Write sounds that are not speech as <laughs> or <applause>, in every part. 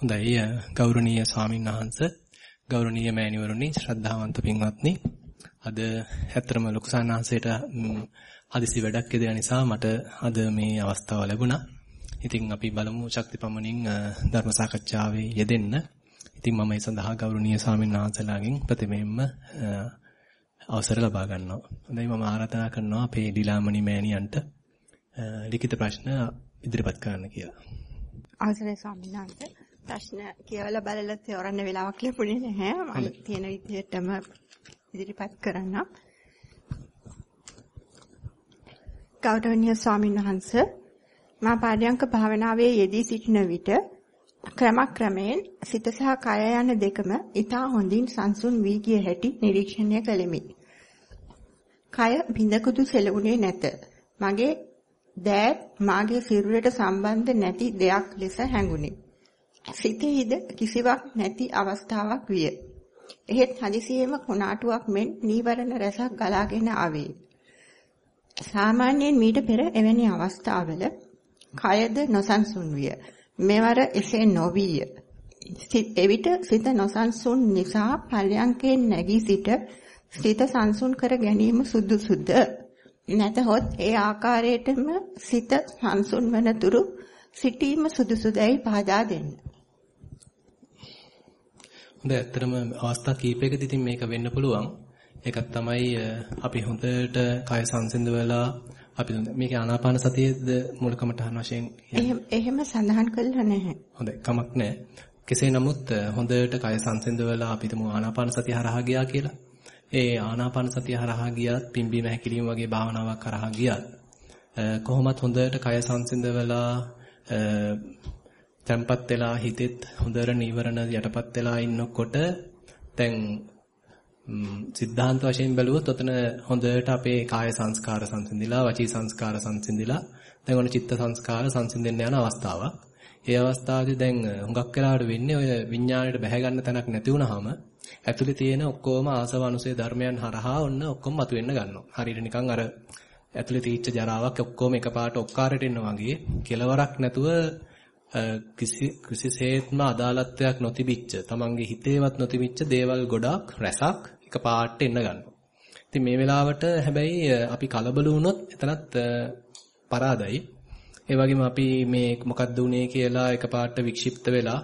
හොඳයි ගෞරවනීය ස්වාමීන් වහන්සේ ගෞරවනීය මෑණිවරුනි ශ්‍රද්ධාවන්ත පින්වත්නි අද ඇත්තම ලොකු සාන්නාංශයට හදිසි වැඩක් යෙදෙන නිසා මට අද මේ අවස්ථාව ලැබුණා. ඉතින් අපි බලමු ශක්තිපමණින් ධර්ම සාකච්ඡාවේ යෙදෙන්න. ඉතින් මම ඒ සඳහා ගෞරවනීය ස්වාමීන් වහන්සේලාගෙන් ප්‍රතිමෙම්ම අවසර ලබා ගන්නවා. හොඳයි මම ආරාධනා කරනවා අපේ ඩිලාමණි මෑණියන්ට ලිඛිත ප්‍රශ්න ඉදිරිපත් කරන්න කියලා. අවසරයි ස්වාමීන් වහන්සේ. ප්‍රශ්න කියවලා බලලා තෝරන්න වෙලාවක් ලැබුණේ නැහැ. මම තියෙන විදිහටම ඉදිරිපත් කරන්න. ගෞරවනීය ස්වාමීන් වහන්සේ මා පාඩ්‍යංක භාවනාවේ යෙදී සිටින විට ක්‍රමක්‍රමයෙන් සිත සහ කය යන දෙකම ඊටා හොඳින් සංසුන් වී ගිය හැටි නිරීක්ෂණය කළෙමි. කය බිඳකුදු සෙලුනේ නැත. මගේ දෑත් මාගේ සිරුරට සම්බන්ධ නැති දෙයක් ලෙස හැඟුණි. සිතෙහිද කිසිවක් නැති අවස්ථාවක් විය. එහෙත් හදිසියෙම කොනාටුවක් මෙන් නීවරණ රැසක් ගලාගෙන ආවේ. සාමාන්‍යයෙන් මීට පෙර එවැනි අවස්ථාවල කයද නොසන්සුන් විය. මෙවර එසේ නොවිය. එවිට සිත නොසන්සුන් නිසා පල්යන්කෙන් නැගී සිට සිත සංසුන් කර ගැනීම සුදුසුද? නැතහොත් ඒ ආකාරයටම සිත සංසුන් වන තුරු සිටීම සුදුසුදැයි පහදා දෙන්න. හොඳ ඇත්තටම අවස්ථා කීපයකදී ඉතින් මේක වෙන්න පුළුවන්. ඒකක් තමයි අපි හොඳට කය සංසිඳ වෙලා අපි මේක ආනාපාන සතියේද මූලිකමටහන් වශයෙන් එහෙම එහෙම සඳහන් කළා නැහැ. හොඳයි කමක් නැහැ. කෙසේ නමුත් හොඳට කය සංසිඳ වෙලා අපි තුමු ආනාපාන සතිය හරහා ගියා කියලා. ඒ ආනාපාන සතිය හරහා ගියත් පිම්බීම හැකිලිම වගේ භාවනාවක් හරහා ගියත් කොහොමත් හොඳට කය සංසිඳ වෙලා තැම්පත් වෙලා හිතෙත් හොඳට නීවරණ යටපත් වෙලා ඉන්නකොට දැන් සිද්ධාන්ත වශයෙන් බැලුවොත් ඔතන හොඳට අපේ කාය සංස්කාර සංසිඳිලා වචී සංස්කාර සංසිඳිලා දැන් ඔන්න චිත්ත සංස්කාර සංසිඳෙන්න යන අවස්ථාවක්. ඒ අවස්ථාවේදී දැන් හුඟක් වෙලාවට වෙන්නේ ඔය විඥාණයට බැහැ ගන්න තැනක් නැති වුනහම ඇතුලේ තියෙන ඔක්කොම ආසව අනුසේ ධර්මයන් හරහා ඔන්න ඔක්කොම මතුවෙන්න ගන්නවා. හරියට නිකන් අර ඇතුලේ තීච්ච ජරාවක් ඔක්කොම එකපාරට ඔක්කාරයට එන්න වගේ කෙලවරක් නැතුව කිසි කිසිසේත්ම අදාළත්වයක් නොතිබිච්ච තමන්ගේ හිතේවත් නොතිබිච්ච දේවල් ගොඩක් රැසක් එකපාරට එන්න ගන්නවා. ඉතින් මේ වෙලාවට හැබැයි අපි කලබල වුණොත් එතනත් පරාදයි. ඒ වගේම අපි මේ මොකක්ද උනේ කියලා එකපාරට වික්ෂිප්ත වෙලා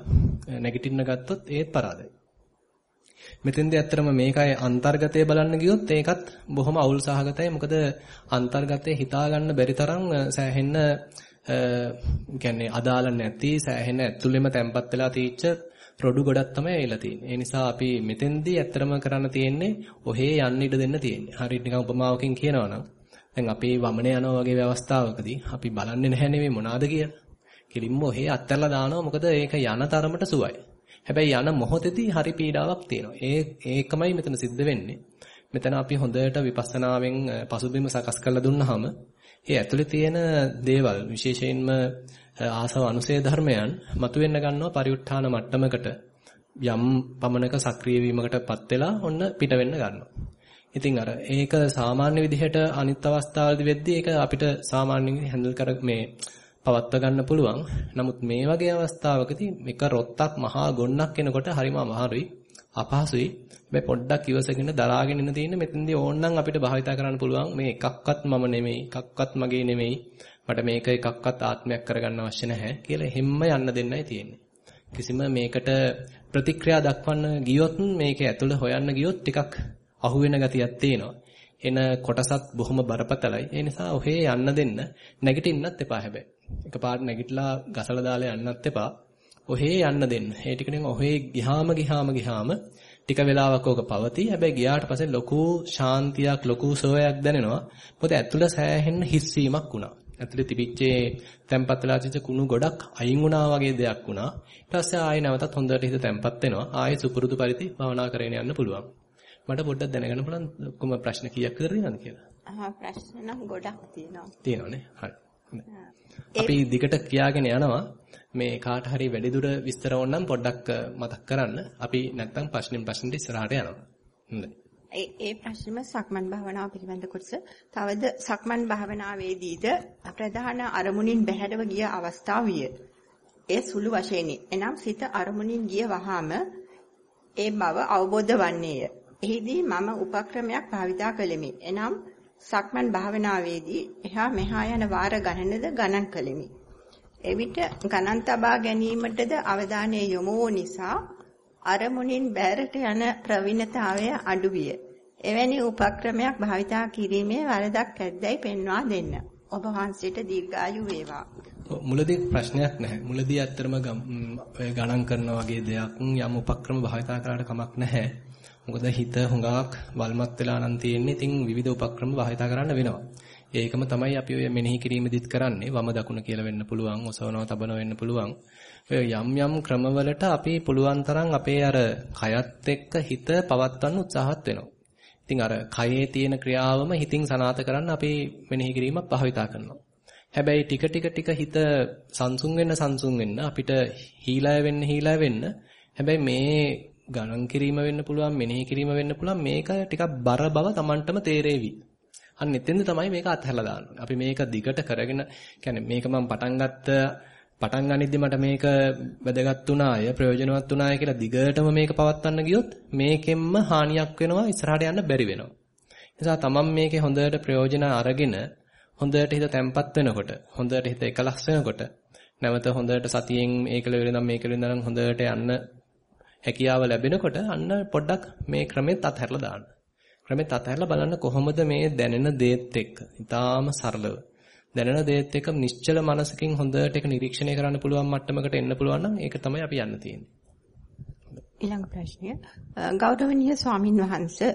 නැගිටින්න ගත්තොත් ඒත් පරාදයි. මෙතෙන්දී ඇත්තටම මේකයි අන්තර්ගතය බලන්න ගියොත් ඒකත් බොහොම අවුල් සහගතයි. මොකද අන්තර්ගතය හිතා ගන්න බැරි තරම් සෑහෙන්න කියන්නේ අදාළ නැති සෑහෙන ඇතුළෙම තැම්පත් වෙලා තීච්ච රොඩු ගොඩක් තමයි ඇවිල්ලා තියෙන්නේ. ඒ නිසා අපි මෙතෙන්දී ඇත්තටම කරන්න තියෙන්නේ ඔහේ යන්න ඉඩ දෙන්න තියෙන්නේ. හරියට නිකන් උපමාවකින් කියනවා නම් දැන් අපි වමන යනවා වගේ අවස්ථාවකදී අපි බලන්නේ නැහැ නෙමෙයි මොනවාද කියලා. කෙලින්ම ඔහේ අත්හැරලා දානවා මොකද ඒක යන තරමට සුවයි. හැබැයි යන මොහොතේදී හරි පීඩාවක් තියෙනවා. ඒ ඒකමයි මෙතන සිද්ධ වෙන්නේ. මෙතන අපි හොඳට විපස්සනාවෙන් පසුබිම සකස් කරලා දුන්නාම ඒ ඇතුලේ තියෙන දේවල් විශේෂයෙන්ම ආසව අනුසය ධර්මයන් මතුවෙන්න ගන්නවා පරිඋත්ථාන මට්ටමකට යම් පමණක සක්‍රිය වීමකටපත් වෙලා ඔන්න පිට වෙන්න ගන්නවා. ඉතින් අර ඒක සාමාන්‍ය විදිහට අනිත් අවස්ථාවලදී වෙද්දී ඒක අපිට සාමාන්‍යයෙන් හැන්ඩල් කර මේ පවත්ව ගන්න පුළුවන්. නමුත් මේ වගේ අවස්ථාවකදී එක රොත්තක් මහා ගොන්නක් එනකොට හරිම අමාරුයි. අපහසුයි. මේ පොඩ්ඩක් ඉවසගෙන දරාගෙන ඉන්න තියෙන්නේ මෙතෙන්දී ඕනනම් අපිට භාවිතා කරන්න පුළුවන් මේ එකක්වත් මම නෙමෙයි, එකක්වත් මගේ නෙමෙයි. මට මේක එකක්වත් ආත්මයක් කරගන්න අවශ්‍ය නැහැ කියලා හැම්ම යන්න දෙන්නයි තියෙන්නේ. කිසිම මේකට ප්‍රතික්‍රියා දක්වන්න ගියොත් මේක ඇතුළ හොයන්න ගියොත් ටිකක් අහු වෙන ගතියක් තියෙනවා. එන කොටසත් බොහොම බරපතලයි. ඒ නිසා ඔහේ යන්න දෙන්න නැගිටින්නත් එපා හැබැයි. එකපාරට නැගිටලා ගසලා දාලා යන්නත් එපා. ඔහේ යන්න දෙන්න. ඒ ටික නිකන් ඔහේ ගිහාම ගිහාම ගිහාම ටික වෙලාවක් ඕක පවතී. හැබැයි ගියාට පස්සේ ලොකු ශාන්තියක් ලොකු සෝයක් දැනෙනවා. මොකද ඇතුළ සෑහෙන්න හිස්වීමක් වුණා. ඇතුළේ තිබිච්චේ තැම්පත් වෙලා තිබිච්ච කුණු ගොඩක් අයින් වුණා වගේ දෙයක් වුණා. ඊට පස්සේ ආයෙ නැවතත් හොඳට හිත තැම්පත් වෙනවා. ආයෙ සුපුරුදු පරිදි භවනා කරගෙන යන්න පුළුවන්. මට පොඩ්ඩක් දැනගන්න පුළුවන් ඔක්කොම ප්‍රශ්න කීයක් විතර තියෙනවද කියලා? ආ ප්‍රශ්න නම් ගොඩක් තියෙනවා. තියෙනවනේ. හරි. අපි දිගට කියාගෙන යනවා. මේ කාට හරි වැඩිදුර විස්තර ඕනනම් පොඩ්ඩක් මතක් කරන්න. අපි නැත්තම් ප්‍රශ්නෙන් ප්‍රශ්නට ඉස්සරහට යනවා. හොඳයි. ඒ ඒ ප්‍රශ්නෙම සක්මන් භාවනාව පිළිබඳ කොටස. තවද සක්මන් භාවනාවේදීද ප්‍රධාන අරමුණින් බැහැරව ගිය අවස්ථාව විය. ඒ සුළු වශයෙනි. එනම් සිත අරමුණින් ගිය වහාම ඒ බව අවබෝධ වන්නේය. එහිදී මම උපක්‍රමයක් භාවිතා කළෙමි. එනම් සක්මන් භාවනාවේදී එහා මෙහා යන වාර ගණනද ගණන් කළෙමි. එවිට ගණන් තබා ගැනීමටද අවධානය යොමු වූ නිසා අරමුණින් බැහැරට යන ප්‍රවීණතාවය අඩු විය. එවැනි උපක්‍රමයක් භාවිතා කිරීමේ වරදක් ඇද්දැයි පෙන්වා දෙන්න. ඔබ වහන්සේට දීර්ඝායු වේවා. මුලදී ප්‍රශ්නයක් නැහැ. මුලදී ඇත්තටම ගණන් කරන වගේ දෙයක් යම් උපක්‍රම භාවිතා කරාට කමක් නැහැ. මොකද හිත හුඟක් වල්මත් වෙලා නම් තියෙන්නේ. ඉතින් විවිධ උපක්‍රම භාවිතා කරන්න වෙනවා. ඒකම තමයි අපි ඔය මෙනෙහි කිරීමෙදිත් කරන්නේ. වම දකුණ කියලා වෙන්න පුළුවන්, ඔසවනවා, තබනවා වෙන්න පුළුවන්. ඔය යම් යම් ක්‍රමවලට අපි පුළුවන් තරම් අපේ අර කයත් එක්ක හිත පවත්වන්න උත්සාහත් වෙනවා. ඉතින් අර කයේ තියෙන ක්‍රියාවම හිතින් සනාත කරන්න අපි මෙනෙහි කිරීමක් භාවිතා කරනවා. හැබැයි ටික ටික ටික හිත සංසුන් වෙන්න සංසුන් වෙන්න අපිට හීලය වෙන්න හීලය වෙන්න හැබැයි මේ ගණන් කිරීම වෙන්න පුළුවන් මෙනෙහි කිරීම වෙන්න පුළුවන් මේක ටිකක් බර බව Tamanටම තේරෙවි. අන්න එතෙන්ද තමයි මේක අත්හැරලා දාන්නේ. අපි මේක දිගට කරගෙන කියන්නේ මේක මම පටන් ගත්ත පටන් ගනිද්දි මට මේක වැදගත් වුණාය ප්‍රයෝජනවත් වුණාය කියලා දිගටම මේක පවත්වන්න ගියොත් මේකෙන්ම හානියක් වෙනවා ඉස්සරහට යන්න බැරි වෙනවා. නිසා තමන් මේකේ හොඳට ප්‍රයෝජන අරගෙන හොඳට හිත තැම්පත් වෙනකොට හොඳට හිත එකලස් වෙනකොට නැවත හොඳට සතියෙන් මේකල වෙලඳන් මේකල වෙලඳන් හොඳට යන්න හැකියාව ලැබෙනකොට අන්න පොඩ්ඩක් මේ ක්‍රමෙත් අත්හැරලා දාන්න. ක්‍රමෙත් අත්හැරලා බලන්න කොහොමද මේ දැනෙන දේත් එක්ක. ඊටාම සරලව දැනෙන දේත් එක්ක නිශ්චල මනසකින් හොඳට ඒක නිරීක්ෂණය කරන්න පුළුවන් මට්ටමකට එන්න පුළුවන් නම් ඒක තමයි අපි යන්න තියෙන්නේ. ඊළඟ ප්‍රශ්නය ගෞරවනීය ස්වාමින් වහන්සේ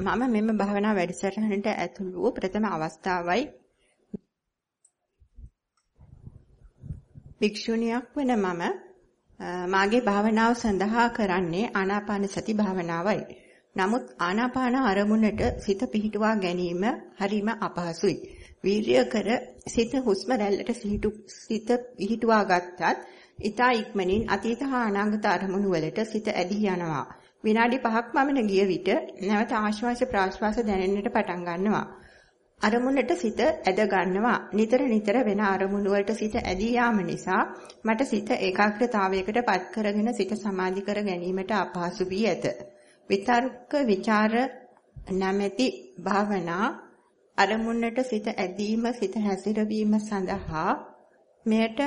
මම මෙම භාවනා වැඩසටහනට ඇතුළු වූ ප්‍රථම අවස්ථාවයි භික්ෂුණියක් වන මම මාගේ භාවනාව සඳහා කරන්නේ ආනාපාන සති භාවනාවයි. නමුත් ආනාපාන අරමුණට සිත පිහිටුවා ගැනීම හරිම අපහසුයි. වීර්ය කර සිත හුස්ම රැල්ලට සිත පිහිටුවා ගත්තත් ඊතා ඉක්මනින් අතීත හා අනාගත අරමුණු වලට සිත ඇදී යනවා. විනාඩි 5ක් පමණ ගිය විට නැවත ආශ්වාස ප්‍රාශ්වාස දැනෙන්නට පටන් ගන්නවා. අරමුණට සිත ඇද ගන්නවා. නිතර නිතර වෙන අරමුණු වලට සිත ඇදී යාම නිසා මට සිත ඒකාග්‍රතාවයකට පත් කරගෙන සිත සමාධි කර ගැනීමට අපහසු වී ඇත. විතර්ක ਵਿਚාර නැමැති භාවනා අරමුණට සිත ඇදීම සිත හැසිරවීම සඳහා මෙයට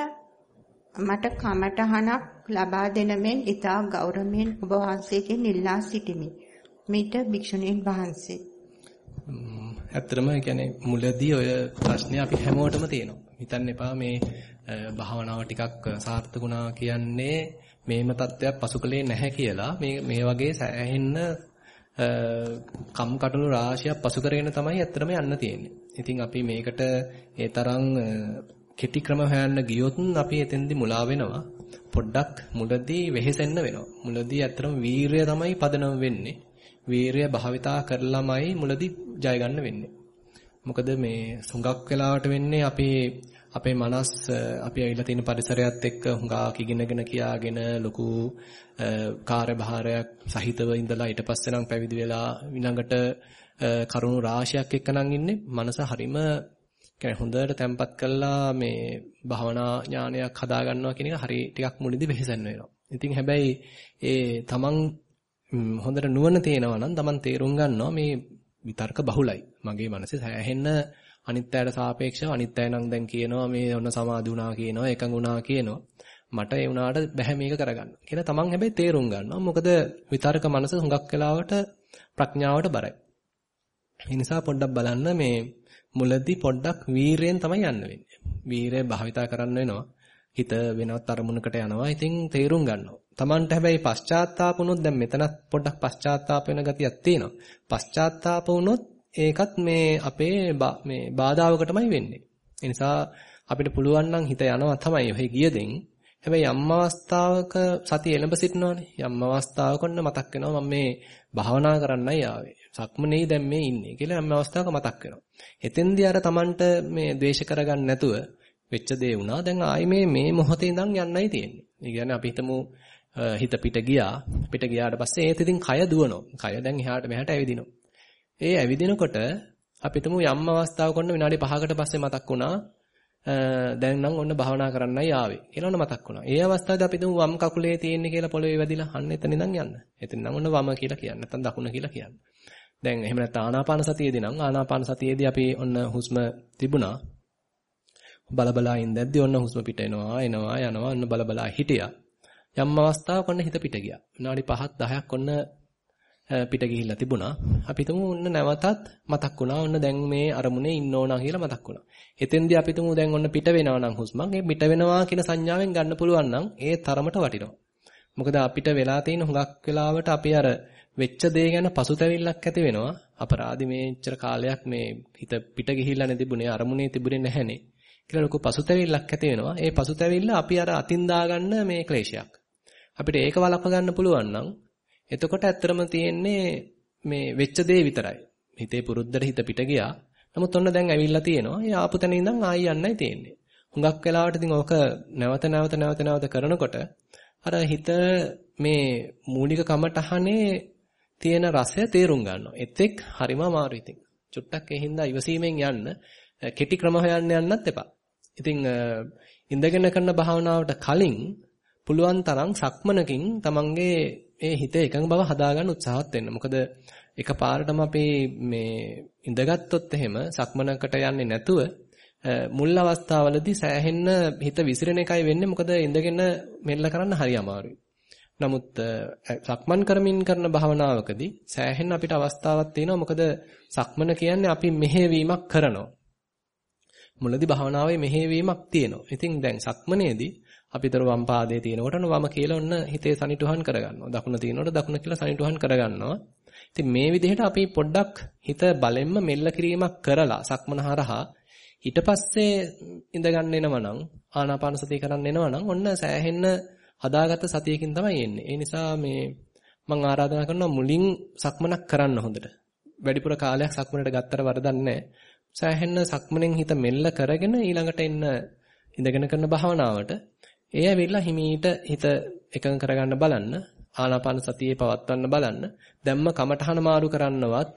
මට කමටහනක් ලබා දෙන මෙන් ඊතා ගෞරවයෙන් ඔබ වහන්සේගෙන් ඉල්ලා සිටිමි. මිට භික්ෂුණීන් වහන්සේ. ඇත්තටම කියන්නේ මුලදී ඔය ප්‍රශ්නේ අපි හැමෝටම තියෙනවා. හිතන්න එපා මේ භාවනාව ටිකක් සාර්ථකුණා කියන්නේ මේම தත්වයක් පසුකලේ නැහැ කියලා මේ මේ වගේ සෑහෙන්න කම් කටළු රාශියක් පසු කරගෙන තමයි ඇත්තටම යන්න තියෙන්නේ. ඉතින් අපි මේකට ඒ තරම් කෙටි ක්‍රම හොයන්න ගියොත් අපි එතෙන්දි මුලා වෙනවා. පොඩ්ඩක් මුලදී වෙහෙසෙන්න වෙනවා. මුලදී ඇත්තටම වීරිය තමයි පදනම වෙන්නේ. වීරිය භාවිතා කරලාමයි මුලදී ජය ගන්න වෙන්නේ. මොකද මේ සුඟක් වෙලාවට වෙන්නේ අපි අපේ මනස් අපි ඇවිල්ලා තියෙන පරිසරයත් එක්ක හුඟක් ඉගෙනගෙන කියාගෙන ලොකු කාර්යභාරයක් සහිතව ඉඳලා ඊට පස්සේ නම් පැවිදි වෙලා ඊළඟට කරුණු රාශියක් එක්ක නම් ඉන්නේ මනස හරීම කියන්නේ හොඳට තැම්පත් කළා මේ භවනා ඥානයක් හදා ගන්නවා කියන එක හරි ටිකක් මුලදී වෙහෙසෙන්න වෙනවා. ඉතින් හැබැයි ඒ තමන් හොඳට නුවණ තේනවා නම් තමන් තේරුම් ගන්නවා මේ විතර්ක බහුලයි. මගේ මනසේ සෑහෙන්න අනිත්‍යයට සාපේක්ෂව අනිත්‍යය නම් දැන් කියනවා මේ ඔන්න සමාධි වුණා කියනවා එකඟ වුණා කියනවා. මට ඒ වුණාට බෑ මේක කරගන්න. කියලා තමන් හැබැයි තේරුම් ගන්නවා. මොකද විතර්ක මනස හුඟක් වෙලාවට ප්‍රඥාවට බරයි. ඒ නිසා පොඩ්ඩක් බලන්න මේ මුලදී පොඩ්ඩක් වීරයෙන් තමයි යන්න වෙන්නේ. වීරය භාවිතා කරන්න වෙනවා. හිත වෙනවත් අරමුණකට යනවා. ඉතින් තේරුම් ගන්නවා. Tamanට හැබැයි පශ්චාත්තාප වුණොත් දැන් මෙතනත් පොඩ්ඩක් පශ්චාත්තාප වෙන ගතියක් තියෙනවා. පශ්චාත්තාප වුණොත් ඒකත් මේ අපේ මේ බාධාවකටමයි වෙන්නේ. ඒ නිසා අපිට පුළුවන් නම් හිත යනවා තමයි ඔහේ ගියදෙන්. හැබැයි යම් අවස්ථාවක සතිය එළඹ සිටිනවනේ. යම් අවස්ථාවක ඔන්න මතක් වෙනවා මම මේ භාවනා කරන්නයි ආවේ. සක්මනේ දැන් මේ ඉන්නේ කියලා යම් අවස්ථාවක මතක් වෙනවා. එතෙන්දී අර Tamanට මේ ද්වේෂ කරගන්න නැතුව වෙච්ච දේ වුණා. දැන් ආයි මේ මේ මොහොතේ ඉඳන් යන්නයි තියෙන්නේ. ඒ කියන්නේ අපි හිතමු හිත පිට ගියා. පිට ගියාට පස්සේ ඒත් ඉතින් කය දුවනවා. කය දැන් එහාට මෙහාට ඇවිදිනවා. ඒ ඇවිදිනකොට අපි හිතමු යම් අවස්ථාවක ඔන්න විනාඩි 5කට පස්සේ මතක් වුණා දැන් නම් ඔන්න භාවනා කරන්නයි ආවේ කියලා ඔන්න මතක් වුණා. ඒ අවස්ථාවේදී අපි තුමු වම් කකුලේ තියෙන්නේ කියලා පොළවේ වැදිලා අන්න එතන ඉඳන් යන්න. එතන නම් ඔන්න වම කියලා කියන්නේ. නැත්නම් දකුණ කියලා කියන්නේ. දැන් එහෙම නැත්නම් ආනාපාන සතියේදී නම් ආනාපාන සතියේදී අපි ඔන්න හුස්ම තිබුණා. බලබලා ඉඳද්දී ඔන්න හුස්ම පිට එනවා එනවා යනවා ඔන්න බලබලා හිටියා. යම් අවස්ථාවක ඔන්න හිත පිට ගියා. විනාඩි 5ක් 10ක් ඔන්න පිට ගිහිල්ලා තිබුණා. අපි තුමු ඔන්න නැවතත් මතක් වුණා. ඔන්න දැන් මේ අරමුණේ ඉන්න ඕනා කියලා මතක් වුණා. එතෙන්දී අපි තුමු දැන් ඔන්න පිට වෙනවා නම් හුස්මක්. ඒ පිට වෙනවා කියන සංඥාවෙන් ගන්න පුළුවන් නම් ඒ තරමට වටිනවා. මොකද අපිට වෙලා තියෙන හුඟක් වෙලාවට අපි අර වෙච්ච දේ ගැන පසුතැවිල්ලක් ඇති වෙනවා. අපරාධි මේච්චර කාලයක් මේ හිත පිට ගිහිල්ලා නෙතිබුනේ අරමුණේ තිබුණේ නැහැනේ. කියලා ලොකු පසුතැවිල්ලක් ඇති වෙනවා. ඒ පසුතැවිල්ල අපි අර අතින් දාගන්න මේ ක්ලේශයක්. අපිට ඒක වළක්ව ගන්න පුළුවන් නම් එතකොට ඇත්තටම තියෙන්නේ මේ වෙච්ච දේ විතරයි. හිතේ පුරුද්දට හිත පිට ගියා. නමුත් ඔන්න දැන් ඇවිල්ලා තියෙනවා. ඒ ආපු තැන ඉඳන් ආයි යන්නයි තියෙන්නේ. හුඟක් වෙලාවට ඉතින් ඕක නැවත නැවත නැවත නැවත කරනකොට අර හිත මේ මූලික කමටහනේ තියෙන රසය තේරුම් ගන්නවා. එතෙක් හරිම අමාරු ඉතින්. චුට්ටක් ඒ හින්දා ඉවසීමෙන් යන්න කෙටි ක්‍රම හොයන්න යන්නත් එපා. ඉතින් ඉඳගෙන කරන භාවනාවට කලින් පුළුවන් තරම් සක්මනකින් තමන්ගේ ඒ හිත එකඟ බව හදාගන්න උත්සාහත් වෙන්න. මොකද එකපාරටම අපි මේ ඉඳගත්තුත් එහෙම සක්මනකට යන්නේ නැතුව මුල් අවස්ථාවලදී සෑහෙන්න හිත විසිරෙන එකයි වෙන්නේ. මොකද ඉඳගෙන මෙල්ල කරන්න හරි අමාරුයි. නමුත් සක්මන් කරමින් කරන භාවනාවකදී සෑහෙන්න අපිට අවස්ථාවක් තියෙනවා. මොකද සක්මන කියන්නේ අපි මෙහෙවීමක් කරනවා. මුලදී භාවනාවේ මෙහෙවීමක් තියෙනවා. ඉතින් දැන් සක්මනේදී අපිතර වම් පාදයේ තියෙනකොට වම කියලා ඔන්න හිතේ සනිටුහන් කරගන්නවා. දකුණ තියෙනකොට දකුණ කියලා සනිටුහන් කරගන්නවා. ඉතින් මේ විදිහට අපි පොඩ්ඩක් හිත බලෙන්ම මෙල්ල කිරීමක් කරලා සක්මන හරහා ඊට පස්සේ ඉඳගන්න එනවනම් ආනාපාන සතිය කරන්න එනවනම් ඔන්න සෑහෙන්න හදාගත්ත සතියකින් තමයි එන්නේ. ඒ නිසා මේ මම ආරාධනා කරනවා මුලින් සක්මනක් කරන්න හොඳට. වැඩිපුර කාලයක් සක්මනට ගත්තට වරදක් නැහැ. සෑහෙන්න සක්මනෙන් හිත මෙල්ල කරගෙන ඊළඟට එන්න ඉඳගෙන කරන භාවනාවට ඒ ඇවිල්ලා හිමීට හිත එකඟ කරගන්න බලන්න ආනාපාන සතියේ පවත්වන්න බලන්න දැම්ම කමඨහන මාරු කරන්නවත්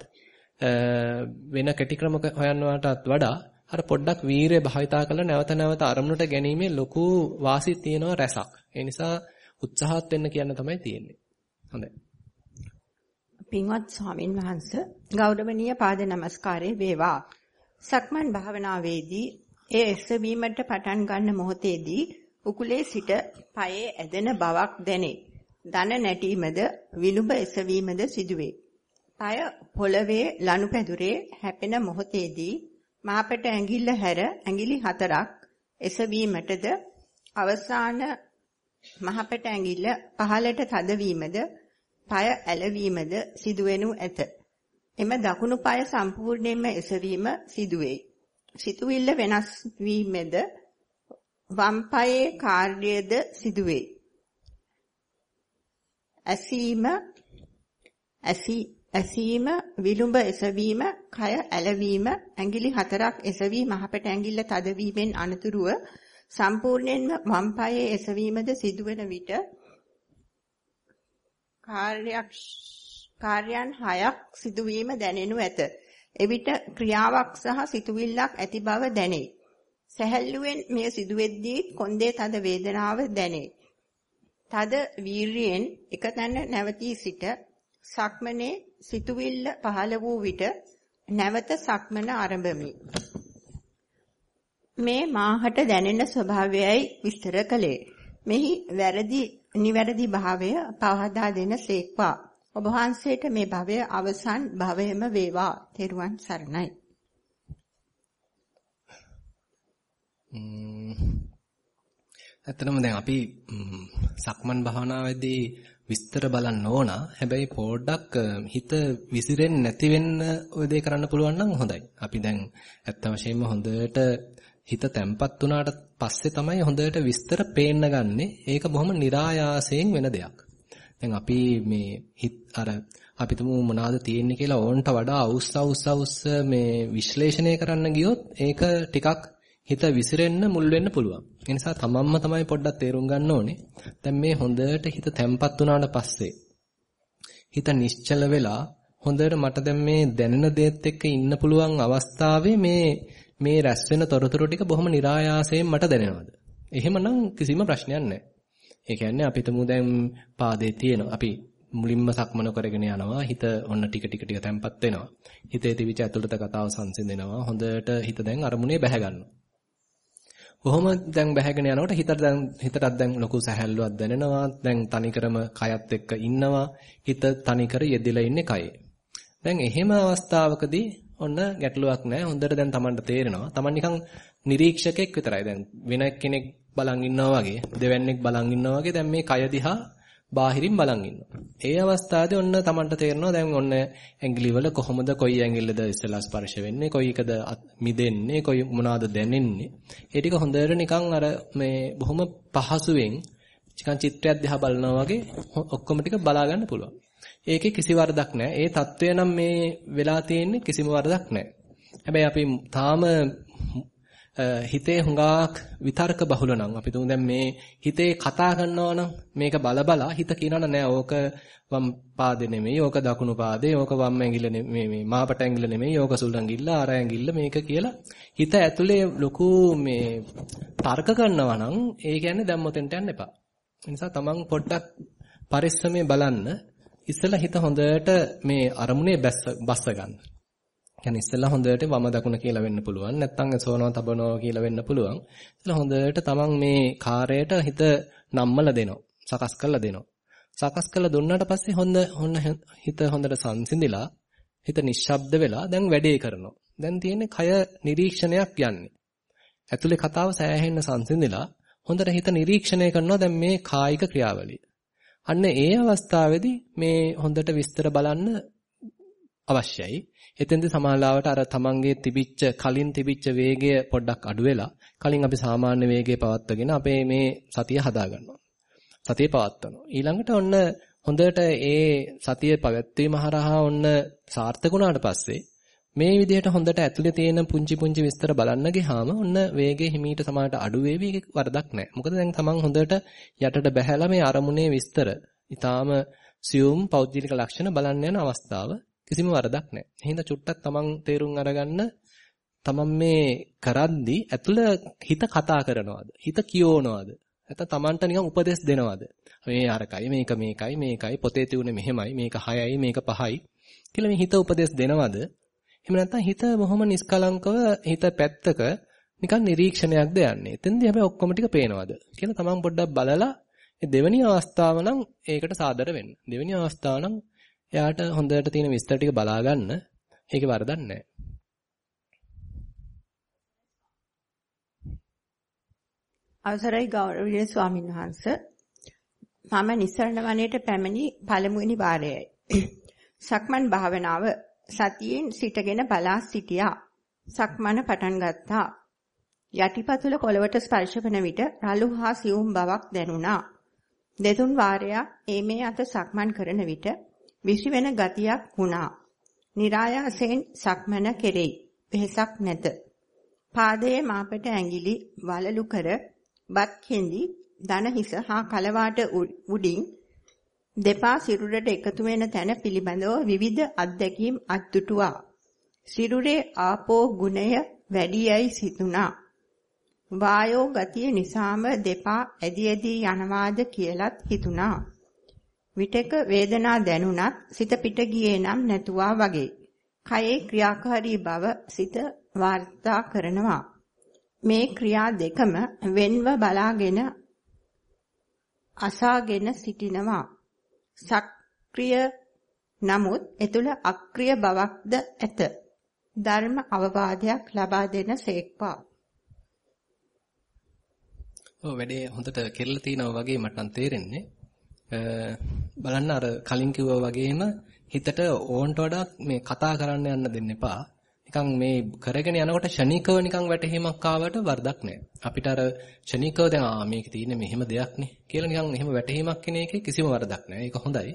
වෙන කෙටි ක්‍රම හොයන්නවටත් වඩා අර පොඩ්ඩක් වීරය භාවිතා කරලා නැවත නැවත අරමුණට ගැනීමේ ලොකු වාසි තියෙනවා රසක්. ඒ නිසා උත්සාහත් වෙන්න කියන්න තමයි තියෙන්නේ. හොඳයි. පින්වත් ස්වාමින් වහන්සේ ගෞරවනීය පාද නමස්කාරයේ වේවා. සක්මන් භාවනාවේදී ඒ එසවීමට පටන් ගන්න මොහොතේදී උකුලේ සිට පයේ ඇදෙන බවක් දැනේ. දන නැටීමද විලුඹ එසවීමද සිදුවේ. පය පොළවේ ලනුපැදුරේ හැපෙන මොහොතේදී මාපට ඇඟිල්ල හැර ඇඟිලි හතරක් එසවීමටද අවසාන මහපට ඇඟිල්ල පහළට තදවීමද පය ඇලවීමද සිදුවෙනු ඇත. එම දකුණු පාය සම්පූර්ණයෙන්ම එසවීම සිදුවේ. සිතුවිල්ල වෙනස් වීමෙද වම් පායේ කාර්යයද සිදුවේ. ඇසීම ඇසී ඇසීම විලුඹ එසවීම කය ඇලවීම ඇඟිලි හතරක් එසවි මහපට ඇඟිල්ල තදවීමෙන් අනතුරුව සම්පූර්ණයෙන්ම වම් පායේ එසවීමද සිදුවන විට කාර්යයක් කාර්යයන් හයක් සිදුවීම දැනෙනු ඇත. එවිට ක්‍රියාවක් සහ සිතුවිල්ලක් ඇති බව දැනේ. සැහැල්ලුවෙන් මෙය සිදුවෙද්දී කොන්දේ තද වේදනාව දැනේ. තද වීරියෙන් එකතැන නැවතී සිට සක්මනේ සිතුවිල්ල පහළ වූ විට නැවත සක්මන ආරම්භමි. මේ මාහට දැනෙන ස්වභාවයයි විස්තර කළේ. මෙහි වැරදි නිවැරදි භාවය පහදා දෙන සේක්වා. ඔබ වහන්සේට මේ භවය අවසන් භවයම වේවා. තෙරුවන් සරණයි. ඇත්තටම දැන් අපි සක්මන් භාවනාවේදී විස්තර බලන්න ඕන. හැබැයි පොඩ්ඩක් හිත විසිරෙන්නේ නැති වෙන්න ඔය දේ කරන්න පුළුවන් නම් හොඳයි. අපි දැන් ඇත්ත වශයෙන්ම හොඳට හිත තැම්පත් වුණාට පස්සේ තමයි හොඳට විස්තර පේන්න ගන්නෙ. ඒක බොහොම નિરાයාසයෙන් වෙන දෙයක්. දැන් අපි මේ හිත අර අපි තුමු මොනවාද තියෙන්නේ කියලා ඕන්ට වඩා අවුස්ස අවුස්ස අවුස්ස මේ විශ්ලේෂණය කරන්න ගියොත් ඒක ටිකක් හිත විසිරෙන්න මුල් වෙන්න පුළුවන්. ඒ නිසා තමන්ම තමයි පොඩ්ඩක් තේරුම් ගන්න ඕනේ. දැන් මේ හොඳට හිත තැම්පත් වුණාට පස්සේ හිත නිශ්චල වෙලා හොඳට මට දැන් මේ දැනෙන දේත් එක්ක ඉන්න පුළුවන් අවස්ථාවේ මේ මේ රැස් වෙන තොරතුරු ටික බොහොම નિરાයාසයෙන් මට දැනෙනවද? එහෙමනම් කිසිම ප්‍රශ්නයක් නැහැ. ඒ කියන්නේ අපි තුමු දැන් පාදේ තියෙනවා. අපි මුලින්ම සක්මන කරගෙන යනවා. හිත ඔන්න ටික ටික ටික තැම්පත් වෙනවා. හිතේ තිබිච්ච ඇතුළත කතාව සංසිඳෙනවා. හොඳට හිත දැන් අරමුණේ බැහැ ගන්නවා. කොහොම දැන් බැහැගෙන යනකොට හිතට දැන් හිතටත් දැන් ලොකු සැහැල්ලුවක් දැනෙනවා. දැන් තනිකරම කයත් එක්ක ඉන්නවා. හිත තනිකර යෙදিলা ඉන්නේ කයේ. දැන් එහෙම අවස්ථාවකදී ඔන්න ගැටලුවක් නැහැ. හොඳට දැන් Tamanට තේරෙනවා. Taman නිකන් නිරීක්ෂකෙක් විතරයි. දැන් වෙන කෙනෙක් බලන් ඉන්නවා වගේ, දෙවන්නේක් බලන් ඉන්නවා වගේ දැන් මේ කය දිහා බාහිරින් බලන් ඉන්නවා. ඒ අවස්ථාවේ ඔන්න Tamanට තේරෙනවා දැන් ඔන්න ඇඟිලි වල කොහොමද කොයි ඇඟිල්ලද ඉස්සලා ස්පර්ශ වෙන්නේ, කොයි එකද මිදෙන්නේ, කොයි මොනවාද දැනෙන්නේ. ඒ ටික හොඳට නිකන් අර මේ බොහොම පහසුවෙන් නිකන් චිත්‍රයක් දිහා බලනවා වගේ ඔක්කොම ටික බලා ගන්න පුළුවන්. ඒකේ කිසි වරදක් නැහැ. ඒ తත්වය නම් මේ වෙලා තියෙන්නේ කිසිම වරදක් නැහැ. හැබැයි අපි තාම හිතේ හුඟක් විතර්ක බහුල නම් අපි තුමු දැන් මේ හිතේ කතා කරනවා නම් මේක බල බලා හිත කියනවා නෑ ඕක වම් පාදේ නෙමෙයි ඕක දකුණු පාදේ ඕක වම් ඇඟිල්ල නෙමෙයි මේ මාපට ඇඟිල්ල නෙමෙයි ඕක සුළු ඇඟිල්ල අර ඇඟිල්ල මේක කියලා හිත ඇතුලේ ලොකු මේ තර්ක කරනවා නම් ඒ කියන්නේ දැන් මොතෙන්ට යන්න එපා. ඒ නිසා තමන් පොඩ්ඩක් පරිස්සමෙන් බලන්න ඉස්සෙල්ලා හිත හොඳට මේ අරමුණේ බැස්ස බස්ස ගන්න. يعني ඉස්සෙල්ලා හොඳට වම දකුණ කියලා වෙන්න පුළුවන්. නැත්නම් සෝනවා තබනවා කියලා වෙන්න පුළුවන්. ඉස්සෙල්ලා හොඳට තමන් මේ කාර්යයට හිත නම්මලා දෙනවා. සකස් කරලා දෙනවා. සකස් කරලා දුන්නාට පස්සේ හොඳ හොන්න හිත හොඳට සංසිඳිලා හිත නිශ්ශබ්ද වෙලා දැන් වැඩේ කරනවා. දැන් තියෙන්නේ කය නිරීක්ෂණයක් යන්නේ. ඇතුලේ කතාව සෑහෙන්න සංසිඳිලා හොඳට හිත නිරීක්ෂණය කරනවා දැන් මේ කායික ක්‍රියාවලිය. අන්න ඒ අවස්ථාවේදී මේ හොඳට විස්තර බලන්න අවශ්‍යයි. එතෙන්දී සමාලාවට අර තමන්ගේ තිබිච්ච කලින් තිබිච්ච වේගය පොඩ්ඩක් අඩු වෙලා කලින් අපි සාමාන්‍ය වේගය පවත්වාගෙන අපේ මේ සතිය හදා ගන්නවා. සතිය පවත්වනවා. ඊළඟට ඔන්න හොඳට ඒ සතිය පැවැත්වීම හරහා ඔන්න සාර්ථක වුණාට පස්සේ මේ විදිහට හොඳට ඇතුලේ තියෙන පුංචි පුංචි විස්තර බලන්න ගියාම ඔන්න වේගය හිමීට සමානට අඩු වේවි වරදක් නැහැ. මොකද දැන් තමන් හොඳට යටට බහැලා මේ අරමුණේ විස්තර ඊටාම සියුම් පෞද්ගලික ලක්ෂණ බලන්න යන අවස්ථාව කිසිම වරදක් නැහැ. එහෙනම් චුට්ටක් තමන් තේරුම් අරගන්න තමන් මේ කරද්දී ඇතුළ හිත කතා කරනවද? හිත කියවනවද? නැත්නම් තමන්ට නිකන් උපදෙස් දෙනවද? මේ අරකයි මේක මේකයි මේකයි පොතේ තියුනේ මෙහෙමයි මේක 6යි මේක 5යි කියලා මේ හිත උපදෙස් දෙනවද? එහෙම නැත්නම් හිත බොහොම නිස්කලංකව හිත පැත්තක නිකන් නිරීක්ෂණයක්ද යන්නේ. එතෙන්දී හැබැයි ඔක්කොම ටික පේනවද කියලා තමන් පොඩ්ඩක් බලලා ඒ දෙවෙනි අවස්ථාව නම් ඒකට සාදර වෙන්න. දෙවෙනි අවස්ථාව නම් එයාට හොඳට තියෙන විස්තර ටික බලා ගන්න. ඒකේ වරදක් නැහැ. අවසරයි ගෞරවනීය ස්වාමීන් වහන්ස මම නිසරණ වනයේට පැමිණි පළමුවෙනි වාරයයි. සක්මන් භාවනාව සතියෙන් සිටගෙන බලා සිටියා. සක්මන පටන් ගත්තා. යටිපතුල කොළවට ස්පර්ශ වන විට රළු හා සියුම් බවක් දැනුණා. දෙතුන් වාරයක් ඒමේ අත සක්මන් කරන විට විසි වෙන ගතියක් වුණා. નિરાයාසයෙන් සක්මන කෙරෙයි. වෙහසක් නැත. පාදයේ මාපට ඇඟිලි වලලු කර බත් කෙඳි දන හිස හා කලවාට උඩින් දෙපා සිරුරට එකතු වෙන තැන පිළිබඳව විවිධ අත්දැකීම් අත්දුටුවා. සිරුරේ ආපෝ ගුණය වැඩියයි සිතුණා. වායෝ ගතිය නිසාම දෙපා ඇදි ඇදි යනවාද කියලත් හිතුණා. විටක වේදනා දැනුණත් සිත පිට ගියේ නම් නැතුවා වගේ. කයේ ක්‍රියාකාරී බව සිත වාර්තා කරනවා. මේ ක්‍රියා දෙකම වෙන්ව බලාගෙන අසාගෙන සිටිනවා. සක්‍රිය නමුත් එතුළ අක්‍රිය බවක්ද ඇත. ධර්ම අවවාදයක් ලබා දෙන සේක්වා. ඔව් වැඩේ හොඳට කෙරලා තිනවා වගේ මට නම් තේරෙන්නේ. බලන්න අර කලින් කිව්වා වගේම හිතට ඕන්ට වඩා මේ කතා කරන්න යන්න දෙන්න එපා. නිකන් මේ කරගෙන යනකොට ෂණිකව නිකන් වැටහීමක් ආවට වරදක් නැහැ. අපිට අර ෂණිකව දැන් ආ මේක තියෙන්නේ මෙහෙම දෙයක් නේ කියලා නිකන් එහෙම වැටහීමක් කෙන එකේ කිසිම වරදක් නැහැ. ඒක හොඳයි.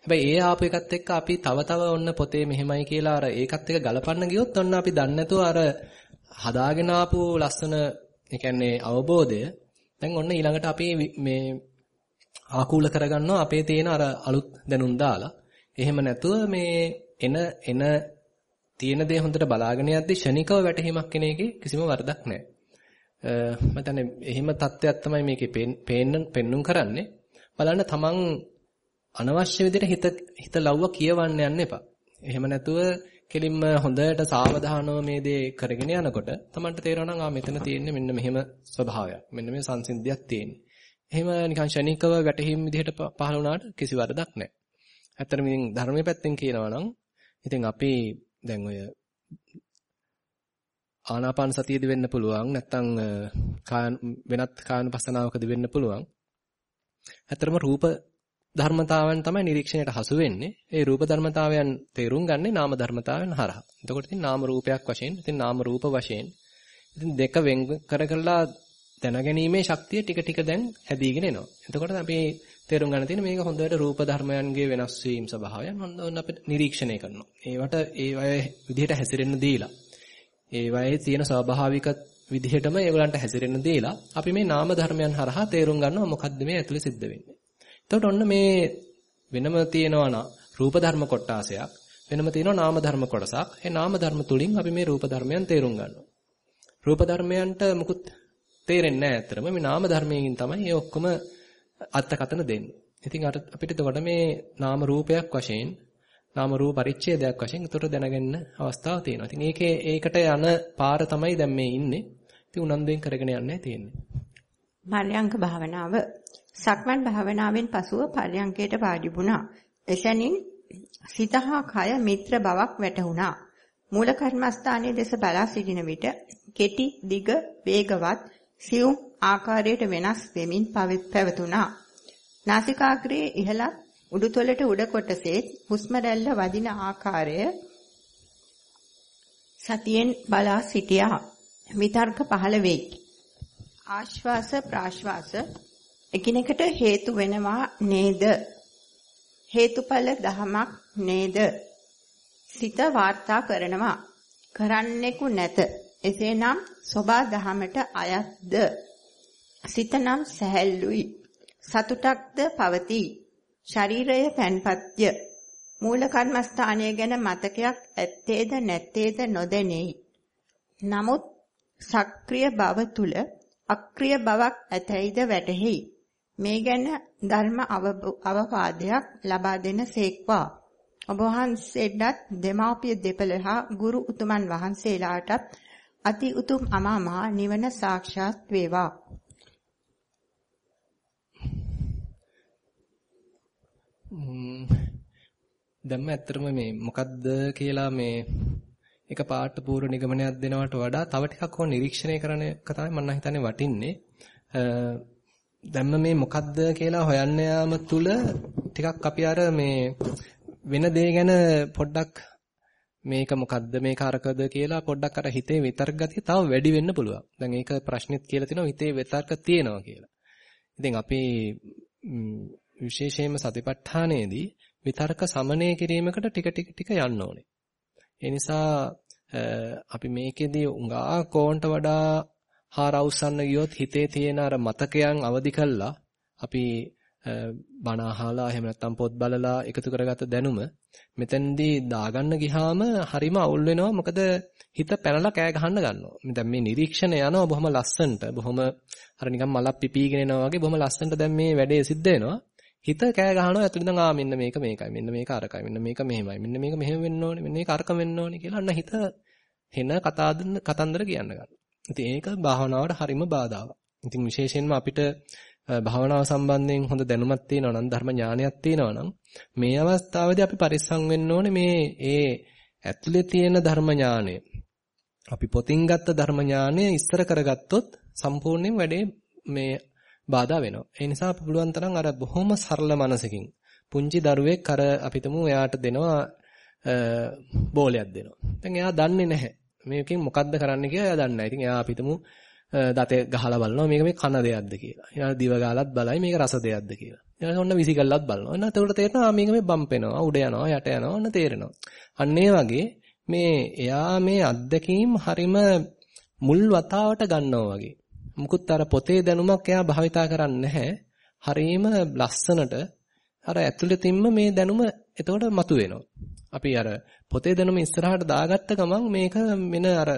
හැබැයි ඒ ආපු එකත් එක්ක අපි තව තව ඔන්න පොතේ මෙහෙමයි කියලා අර ඒකත් එක්ක ගලපන්න ගියොත් ඔන්න අපි දන්නේ නැතුව අර හදාගෙන ආපු ලස්සන ඒ කියන්නේ අවබෝධය දැන් ඔන්න ඊළඟට අපි මේ ආකූල කරගන්නවා අපේ තියෙන අර අලුත් දැනුම් දාලා. එහෙම නැතුව මේ එන එන තියෙන දේ හොඳට බලාගෙන යද්දි ෂණිකව වැටහීමක් කෙන එකේ කිසිම වරදක් නැහැ. මම හිතන්නේ එහෙම තත්ත්වයක් තමයි මේකේ පේන්න පෙන්눔 කරන්නේ. බලන්න තමන් අනවශ්‍ය විදිහට හිත හිත ලව්ව කියවන්න යන්න එපා. එහෙම නැතුව කෙලින්ම හොඳට සාවධානව මේ දේ කරගෙන යනකොට තමන්ට තේරෙනවා නම් ආ මෙතන තියෙන්නේ මෙන්න මෙහෙම ස්වභාවයක්. මෙන්න මේ සංසිද්ධියක් තියෙන්නේ. එහෙම නිකන් ෂණිකව වැටහීම් විදිහට පහළ වුණාට කිසි වරදක් නැහැ. ඇත්තටම ඉතින් ධර්මයේ පැත්තෙන් කියනවා නම් ඉතින් අපි දැන් ඔය ආනාපාන සතියේදී වෙන්න පුළුවන් නැත්නම් වෙනත් කායනුපස්සනාවකදී වෙන්න පුළුවන්. ඇත්තටම රූප ධර්මතාවයන් තමයි නිරීක්ෂණයට හසු වෙන්නේ. ඒ රූප ධර්මතාවයන් තේරුම් ගන්නේ නාම ධර්මතාවයන් හරහා. එතකොට ඉතින් නාම රූපයක් වශයෙන්, ඉතින් නාම රූප වශයෙන් ඉතින් දෙක වෙන් කර කරලා දැනගැනීමේ ශක්තිය ටික ටික දැන් හැදීගෙන එනවා. එතකොට අපි තේරුම් ගන්න තියෙන්නේ මේක හොඳට රූප ධර්මයන්ගේ වෙනස් වීම ස්වභාවයන් හොඳ අපිට නිරීක්ෂණය කරනවා. ඒවට ඒ වගේ විදිහට හැසිරෙන්න දීලා. ඒ වගේ තියෙන ස්වාභාවික විදිහටම ඒගොල්ලන්ට හැසිරෙන්න දීලා අපි මේ නාම ධර්මයන් හරහා තේරුම් ගන්නවා මොකද්ද මේ ඇතුලේ සිද්ධ වෙන්නේ. එතකොට ඔන්න මේ වෙනම තියෙනවා නා රූප ධර්ම කොටාසයක් වෙනම තියෙනවා නාම ධර්ම කොටසක්. ඒ නාම ධර්ම තුලින් අපි මේ රූප ධර්මයන් තේරුම් ගන්නවා. රූප ධර්මයන්ට මුකුත් තේරෙන්නේ නැහැ ඇත්තටම මේ නාම ධර්මයෙන් තමයි මේ ඔක්කොම අර්ථකතන දෙන්නේ. ඉතින් අපිට එතකොට මේ නාම රූපයක් වශයෙන් නාම රූප පරිච්ඡේදයක් වශයෙන් උතර දැනගන්න අවස්ථාවක් තියෙනවා. ඉතින් ඒකේ ඒකට යන පාර තමයි දැන් මේ ඉන්නේ. ඉතින් උනන්දුවෙන් කරගෙන යන්නයි තියෙන්නේ. පර්යංක භාවනාව සක්මන් භාවනාවෙන් පසුව පර්යංකයට වාඩි වුණා. එසැනින් සිත හා කය මිත්‍ර බවක් වැටහුණා. මූල කර්මස්ථානයේ දෙස බලා සිටින විට කෙටි, දිග, වේගවත්, සියුම් ආකාරයට වෙනස් වෙමින් පැවතුණා. නාසිකාග්‍රයේ ඉහළත් උඩුතොලට උඩ කොටසේ හුස්ම රැල්ල වදින ආකාරය සතියෙන් බලා සිටියා. විතර්ක පහළ වෙයි. ආශ්වාස ප්‍රාශ්වාස එකිනෙකට හේතු වෙනවා නේද? හේතුඵල දහමක් නේද? සිත වාර්තා කරනවා. කරන්නෙකු නැත. එසේනම් සෝබා දහමට අයත්ද? සිතනම් සැහැල්ලුයි. සතුටක්ද පවතී. ශරීරය තැන්පත්ය. මූල කර්මස්ථානය ගැන මතකයක් ඇත්තේද නැත්තේද නොදැනෙයි. නමුත් සක්‍රිය බව තුල අක්‍රිය බවක් ඇතැයිද වැටහෙයි. මේ ගැන ධර්ම අවවාදයක් ලබා දෙන සේක්වා. ඔබ වහන්සේටත් දෙමාපිය දෙපළ හා ගුරු උතුමන් වහන්සේලාටත් අති උතුම් අමා මහ නිවන සාක්ෂාත් වේවා. දැම්ම ඇත්තටම මේ මොකද්ද කියලා මේ එක පාට පූර්ව නිගමනයක් දෙනවට වඩා තව ටිකක් ඕන නිරීක්ෂණය කරන එක තමයි මම හිතන්නේ වටින්නේ. දැම්ම මේ මොකද්ද කියලා හොයන්න යාම තුල ටිකක් අපි අර මේ වෙන දේ ගැන පොඩ්ඩක් මේක මොකද්ද මේක අරකද කියලා පොඩ්ඩක් අර හිතේ විතර්ක ගතිය තව වැඩි වෙන්න පුළුවන්. දැන් ඒක ප්‍රශ්නෙත් කියලා තිනවා හිතේ විතර්ක තියෙනවා කියලා. ඉතින් අපි විශේෂයෙන්ම සතිපට්ඨානයේදී විතර්ක සමනය කිරීමකට ටික ටික ටික යන්න ඕනේ. ඒ නිසා අපි මේකෙදී උඟා කෝන්ට වඩා හාර අවසන්න ගියොත් හිතේ තියෙන අර මතකයන් අවදි කළා අපි බණ අහලා එහෙම නැත්නම් පොත් බලලා එකතු කරගත්ත දැනුම මෙතෙන්දී දාගන්න ගියාම හරිම අවුල් වෙනවා මොකද හිත පැනලා කෑ ගහන්න ගන්නවා. දැන් මේ නිරීක්ෂණය යනවා බොහොම ලස්සනට බොහොම අර නිකන් මලක් පිපීගෙන එනවා වගේ බොහොම ලස්සනට දැන් මේ වැඩේ සිද්ධ වෙනවා. හිත කෑ ගහනවා ඇතුළෙන් ආ මෙන්න මේක මේකයි මෙන්න මේක අරකයි මෙන්න මේක මෙහෙමයි මෙන්න මේක මෙහෙම වෙන්න ඕනේ මෙන්න මේක අරක වෙන්න ඕනේ කියලා අන්න හිත හෙන කතාන්දර කියන්න ගන්නවා. ඉතින් ඒක භාවනාවට හරිම බාධාවක්. ඉතින් විශේෂයෙන්ම අපිට භාවනාව සම්බන්ධයෙන් හොඳ දැනුමක් තියෙනවා නම් ධර්ම ඥානයක් තියෙනවා නම් මේ අවස්ථාවේදී අපි පරිස්සම් වෙන්න ඕනේ මේ ඒ ඇතුලේ තියෙන ධර්ම ඥානය. අපි පොතින් ගත්ත ධර්ම ඥානය ඉස්තර කරගත්තොත් සම්පූර්ණයෙන් වැඩේ මේ බාධා වෙනවා. ඒ නිසා අපි පුළුවන් තරම් අර බොහොම සරල මනසකින් පුංචි දරුවෙක් අර අපිටම එයාට දෙනවා බෝලයක් දෙනවා. දැන් එයා දන්නේ නැහැ. මේකෙන් මොකද්ද කරන්න කියලා එයා දන්නේ නැහැ. ඉතින් එයා අපිටම දතේ ගහලා බලනවා මේක මේ කන දෙයක්ද කියලා. එයා දිව ගාලත් බලයි මේක රස දෙයක්ද කියලා. ඊළඟට ඔන්න විසි කළත් බලනවා. එන්න එතකොට තේරෙනවා මේක මේ බම්පෙනවා, උඩ යනවා, යට යනවා, ඔන්න තේරෙනවා. අන්න වගේ මේ එයා මේ අත්දැකීම් හරිම මුල් වතාවට ගන්නවා වගේ. මුකුත් අර පොතේ දැනුමක් එයා භාවිතා කරන්නේ නැහැ. හරීම ලස්සනට අර ඇතුළතින්ම මේ දැනුම එතකොට මතුවෙනවා. අපි අර පොතේ දැනුම ඉස්සරහට දාගත්ත ගමන් මේක මෙන අර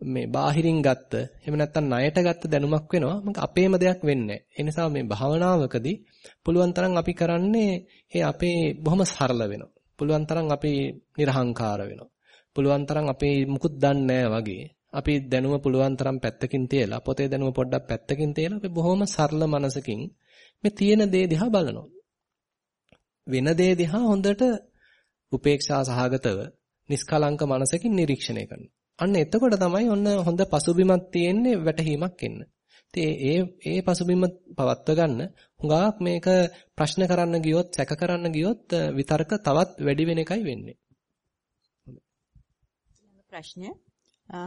මේ බාහිරින් ගත්ත එහෙම නැත්නම් ණයට ගත්ත දැනුමක් වෙනවා. මොකද අපේම දෙයක් වෙන්නේ නැහැ. ඒ නිසා මේ භාවනාවකදී පුළුවන් තරම් අපි කරන්නේ ඒ අපේ බොහොම සරල වෙනවා. පුළුවන් තරම් අපි නිර්හංකාර වෙනවා. පුළුවන් තරම් අපි මුකුත් දන්නේ වගේ අපි දැනුම පුළුවන් තරම් පැත්තකින් තියලා පොතේ දැනුම පොඩ්ඩක් පැත්තකින් තියලා අපි බොහොම සරල මනසකින් මේ තියෙන දේ දිහා බලනවා. වෙන දේ දිහා හොඳට උපේක්ෂා සහගතව නිස්කලංක මනසකින් නිරීක්ෂණය කරනවා. අන්න එතකොට තමයි ඔන්න හොඳ පසුබිමක් තියෙන්නේ වැටහීමක් එන්න. ඉතින් ඒ ඒ පසුබිම පවත්ව ගන්න හුඟක් මේක ප්‍රශ්න කරන්න ගියොත් සැක කරන්න ගියොත් විතර්ක තවත් වැඩි වෙන එකයි වෙන්නේ. ප්‍රශ්න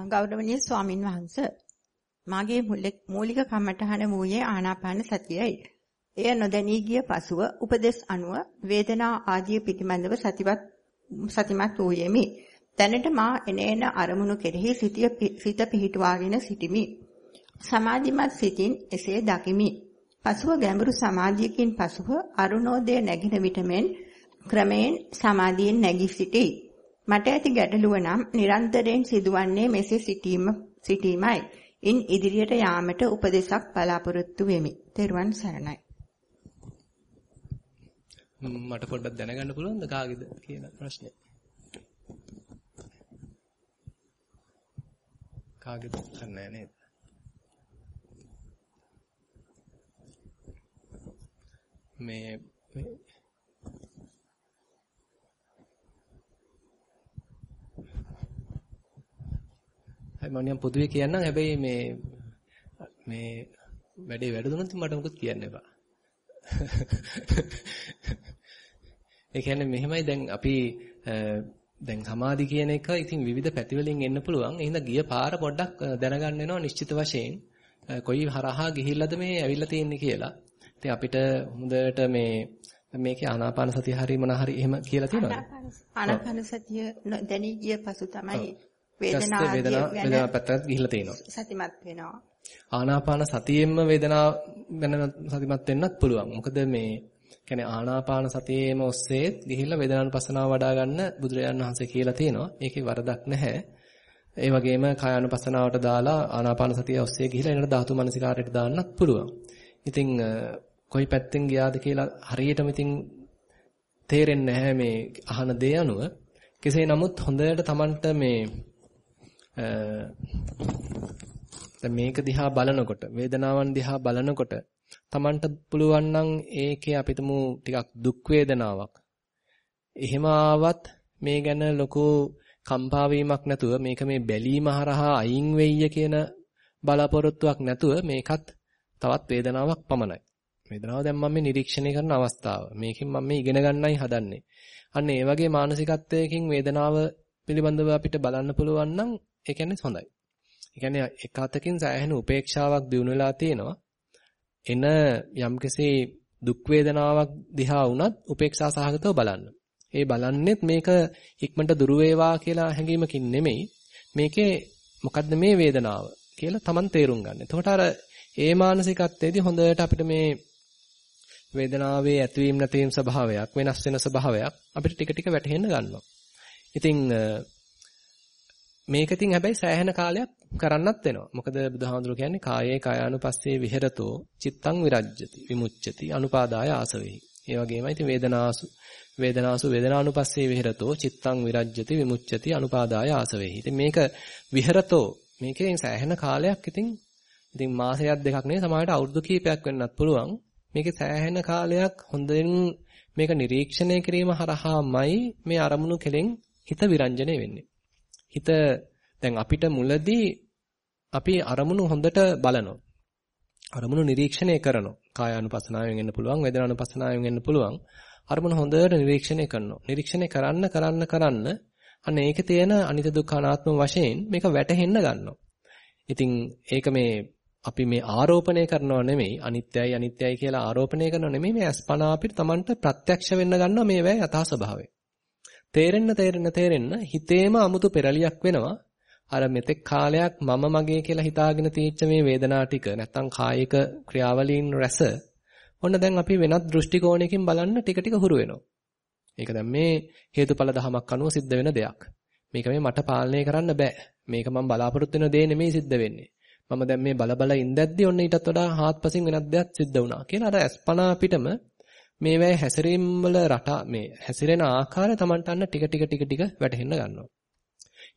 ගෞරවනීය ස්වාමින් වහන්සේ මාගේ මූලික කම්මඨහන වූයේ ආනාපාන සතියයි. එය නොදැනී ගිය පසුව උපදේශ අනුව වේදනා ආදී පිටිමන්දව සතිවත් සතිමත් වූයෙමි. දැනට මා එනේන අරමුණු කෙරෙහි සිටිය සිත පිහිටුවාගෙන සිටිමි. සමාධිමත් සිතින් එසේ දකිමි. පසුව ගැඹුරු සමාධියකින් පසුව අරුණෝදය නැගින විටමෙන් ක්‍රමයෙන් සමාධියෙන් නැගී සිටී. මට ඇති ගැටලුව නම් නිරන්තරයෙන් සිදුවන්නේ මෙසේ සිටීම සිටීමයි. ඉන් ඉදිරියට යාමට උපදේශක් බලාපොරොත්තු වෙමි. තෙරුවන් සරණයි. මට පොඩ්ඩක් දැනගන්න පුළුවන්ද කාගේද කියන ප්‍රශ්නේ? කාගේද නැහැ නේද? මේ මම නිකන් පොදුවේ කියන්නම් හැබැයි මේ මේ වැඩේ වැඩදුනොත් මට මොකුත් කියන්න එපා. <laughs> ඒ කියන්නේ මෙහෙමයි දැන් අපි දැන් සමාධි කියන එක ඉතින් විවිධ පැතිවලින් එන්න පුළුවන්. එහෙනම් ගිය පාර පොඩ්ඩක් දැනගන්න වෙනවා නිශ්චිත වශයෙන්. කොයි හරහා ගිහිල්ලාද මේ ඇවිල්ලා තියෙන්නේ කියලා. ඉතින් අපිට හොඳට මේ මේකේ ආනාපාන සතිය හරි මොන හරි එහෙම කියලා තියෙනවද? ආනාපාන සතිය දැනී ගිය පසු තමයි වේදනාව වේදනාව පැත්තට ගිහිල්ලා තියෙනවා. සතිමත් වෙනවා. ආනාපාන සතියෙන්ම වේදනාව ගැන සතිමත් වෙන්නත් පුළුවන්. මොකද මේ කියන්නේ ආනාපාන සතියේම ඔස්සේ ගිහිල්ලා වේදනානුපස්සනාව වඩා ගන්න බුදුරජාණන් වහන්සේ කියලා තියෙනවා. ඒකේ වරදක් නැහැ. ඒ වගේම කායानुපස්සනාවට දාලා ආනාපාන සතිය ඔස්සේ ගිහිල්ලා එනට ධාතු මනසිකාරයට දාන්නත් පුළුවන්. ඉතින් කොයි පැත්තෙන් ගියාද කියලා හරියටම ඉතින් තේරෙන්නේ නැහැ මේ අහන දේ අනුව. කෙසේ නමුත් හොඳට Tamanට මේ දැන් මේක දිහා බලනකොට වේදනාවන් දිහා බලනකොට Tamanට පුළුවන් නම් ඒකේ අපිටම ටිකක් දුක් වේදනාවක් එහෙම ආවත් මේ ගැන ලොකු කම්පා වීමක් නැතුව මේක මේ බැලීම හරහා අයින් වෙయ్య කියන බලාපොරොත්තුවක් නැතුව මේකත් තවත් වේදනාවක් පමණයි. වේදනාව දැන් මම මේ නිරීක්ෂණය කරන අවස්ථාව. මේකෙන් මම මේ ඉගෙන ගන්නයි හදන්නේ. අන්න ඒ වගේ මානසිකත්වයකින් වේදනාව පිළිබඳව අපිට බලන්න පුළුවන් නම් ඒ කියන්නේ හොඳයි. ඒ කියන්නේ එක අතකින් සෑහෙන උපේක්ෂාවක් දිනු වෙලා තියෙනවා. එන යම්කිසි දුක් වේදනාවක් දිහා වුණත් උපේක්ෂා සහගතව බලන්න. ඒ බලන්නෙත් මේක ඉක්මනට දුරු වේවා කියලා හැඟීමකින් නෙමෙයි. මේකේ මොකද්ද මේ වේදනාව කියලා Taman තේරුම් ගන්න. එතකොට අර ඒ මානසිකත්වයේදී හොඳට අපිට මේ වේදනාවේ ඇතිවීම නැතිවීම ස්වභාවයක් වෙනස් වෙන ස්වභාවයක් අපිට ටික ටික වැටහෙන්න ගන්නවා. ඉතින් මේක ඉතින් හැබැයි සෑහෙන කාලයක් කරන්නත් වෙනවා. මොකද බුදුහාමුදුරු කියන්නේ කායේ කායානුපස්සේ විහෙරතෝ චිත්තං විරජ්‍යති විමුච්ඡති අනුපාදාය ආසවෙහි. ඒ වගේමයි ඉතින් වේදනාසු වේදනාසු වේදනානුපස්සේ විහෙරතෝ චිත්තං විරජ්‍යති විමුච්ඡති අනුපාදාය ආසවෙහි. ඉතින් මේක විහෙරතෝ මේකෙන් සෑහෙන කාලයක් ඉතින් ඉතින් මාසයක් දෙකක් නෙවෙයි සමහරවිට අවුරුදු කීපයක් වෙන්නත් පුළුවන්. මේකේ සෑහෙන කාලයක් හොඳින් මේක නිරීක්ෂණය කිරීම හරහාමයි මේ අරමුණු කෙලෙන් හිත විරංජනේ වෙන්නේ. හිත දැන් අපිට මුලදී අපි අරමුණු හොඳට බලනවා. අරමුණු නිරීක්ෂණය කරනවා. කායානුපස්සනාවෙන් එන්න පුළුවන්, වේදනානුපස්සනාවෙන් එන්න පුළුවන්. අරමුණු හොඳට නිරීක්ෂණය කරනවා. නිරීක්ෂණය කරන්න කරන්න කරන්න අන්න ඒකේ තියෙන අනිත්‍ය දුක්ඛ අනාත්ම වශයෙන් මේක වැටහෙන්න ගන්නවා. ඉතින් ඒක මේ අපි මේ ආරෝපණය කරනව නෙමෙයි අනිත්‍යයි අනිත්‍යයි කියලා ආරෝපණය කරනව නෙමෙයි මේ අස්පනා අපිට Tamanට ප්‍රත්‍යක්ෂ වෙන්න ගන්නවා මේ වේ යථා ස්වභාවය. තේරෙන්න තේරෙන්න තේරෙන්න හිතේම 아무තු පෙරලියක් වෙනවා. අර මෙතෙක් කාලයක් මම මගේ කියලා හිතාගෙන තියෙච්ච මේ වේදනා ටික නැත්තම් කායික ක්‍රියාවලීන් රැස ඔන්න දැන් අපි වෙනත් දෘෂ්ටි කෝණයකින් බලන්න ටික ටික හුරු වෙනවා. ඒක දැන් මේ හේතුඵල ධමයක් අනුව සිද්ධ වෙන දෙයක්. මේක මේ මට පාලනය කරන්න බෑ. මේක මම බලාපොරොත්තු වෙන දේ නෙමෙයි සිද්ධ වෙන්නේ. මම දැන් මේ බල බල ඉඳද්දි ඔන්න ඊටත් වඩා හාත්පසින් වෙනත් දෙයක් සිද්ධ වුණා. කියලා අර අස්පනා පිටම මේවැය හැසිරීම් වල රටා මේ හැසිරෙන ආකාරය Tamanට අන්න ටික ටික ටික ටික වැටහෙන්න ගන්නවා.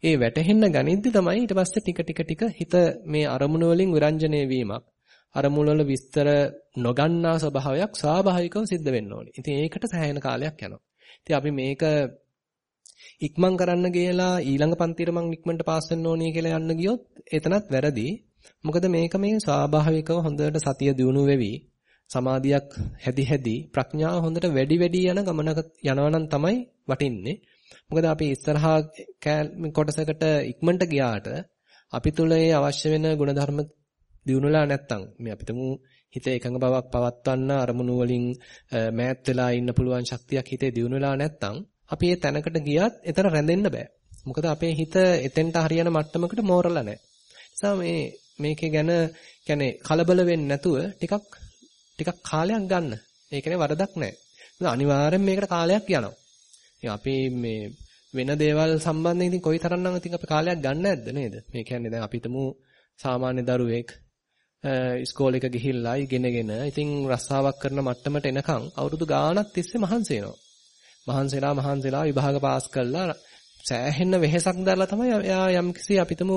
ඒ වැටහෙන්න ගනිද්දි තමයි ඊට පස්සේ ටික ටික ටික හිත මේ අරමුණු වලින් විරංජනේ වීමක් අරමුණු වල විස්තර නොගන්නා ස්වභාවයක් ස්වාභාවිකව සිද්ධ වෙන්න ඕනේ. ඉතින් ඒකට සෑහෙන කාලයක් යනවා. ඉතින් අපි මේක ඉක්මන් කරන්න ගියලා ඊළඟ පන්තිර මං ඉක්මනට පාස් වෙන්න ඕනේ කියලා යන්න ගියොත් එතනත් වැරදි. මොකද මේක මේ ස්වාභාවිකව හොඳට සතිය දියුණු වෙවි සමාධියක් හැදි හැදි ප්‍රඥාව හොඳට වැඩි වැඩි යන ගමනක යනවා තමයි වටින්නේ. මොකද අපි ඉස්සරහා කොටසකට ඉක්මනට ගියාට අපි තුල ඒ අවශ්‍ය වෙන ಗುಣධර්ම දිනුනලා නැත්තම් මේ අපිටම හිත එකඟ බවක් පවත්වන්න අරමුණු වලින් මෑත් වෙලා ඉන්න පුළුවන් ශක්තියක් හිතේ දිනුනලා නැත්තම් අපි ඒ තැනකට ගියත් එතන රැඳෙන්න බෑ. මොකද අපේ හිත එතෙන්ට හරියන මට්ටමකට මෝරලා නැහැ. නිසා මේ මේකේ ගැන කියන්නේ කලබල වෙන්නේ නැතුව ටිකක් ටිකක් කාලයක් ගන්න. ඒකනේ වරදක් නැහැ. අනිවාර්යෙන් මේකට කාලයක් යනවා. ඉතින් අපි මේ වෙන දේවල් සම්බන්ධයෙන් ඉතින් කොයි තරම්නම් ඉතින් අපි කාලයක් ගන්න නැද්ද නේද? මේ කියන්නේ දැන් අපි හිතමු සාමාන්‍ය දරුවෙක් ඉස්කෝලේ එක ගිහිල්ලා ඉගෙනගෙන ඉතින් රස්සාවක් කරන මට්ටමට එනකන් අවුරුදු ගාණක් තිස්සේ මහන්සි වෙනවා. මහන්සිලා මහන්සිලා විභාග පාස් කළා සෑහෙන වෙහෙසක් දැරලා තමයි එයා යම්කිසි අපිටම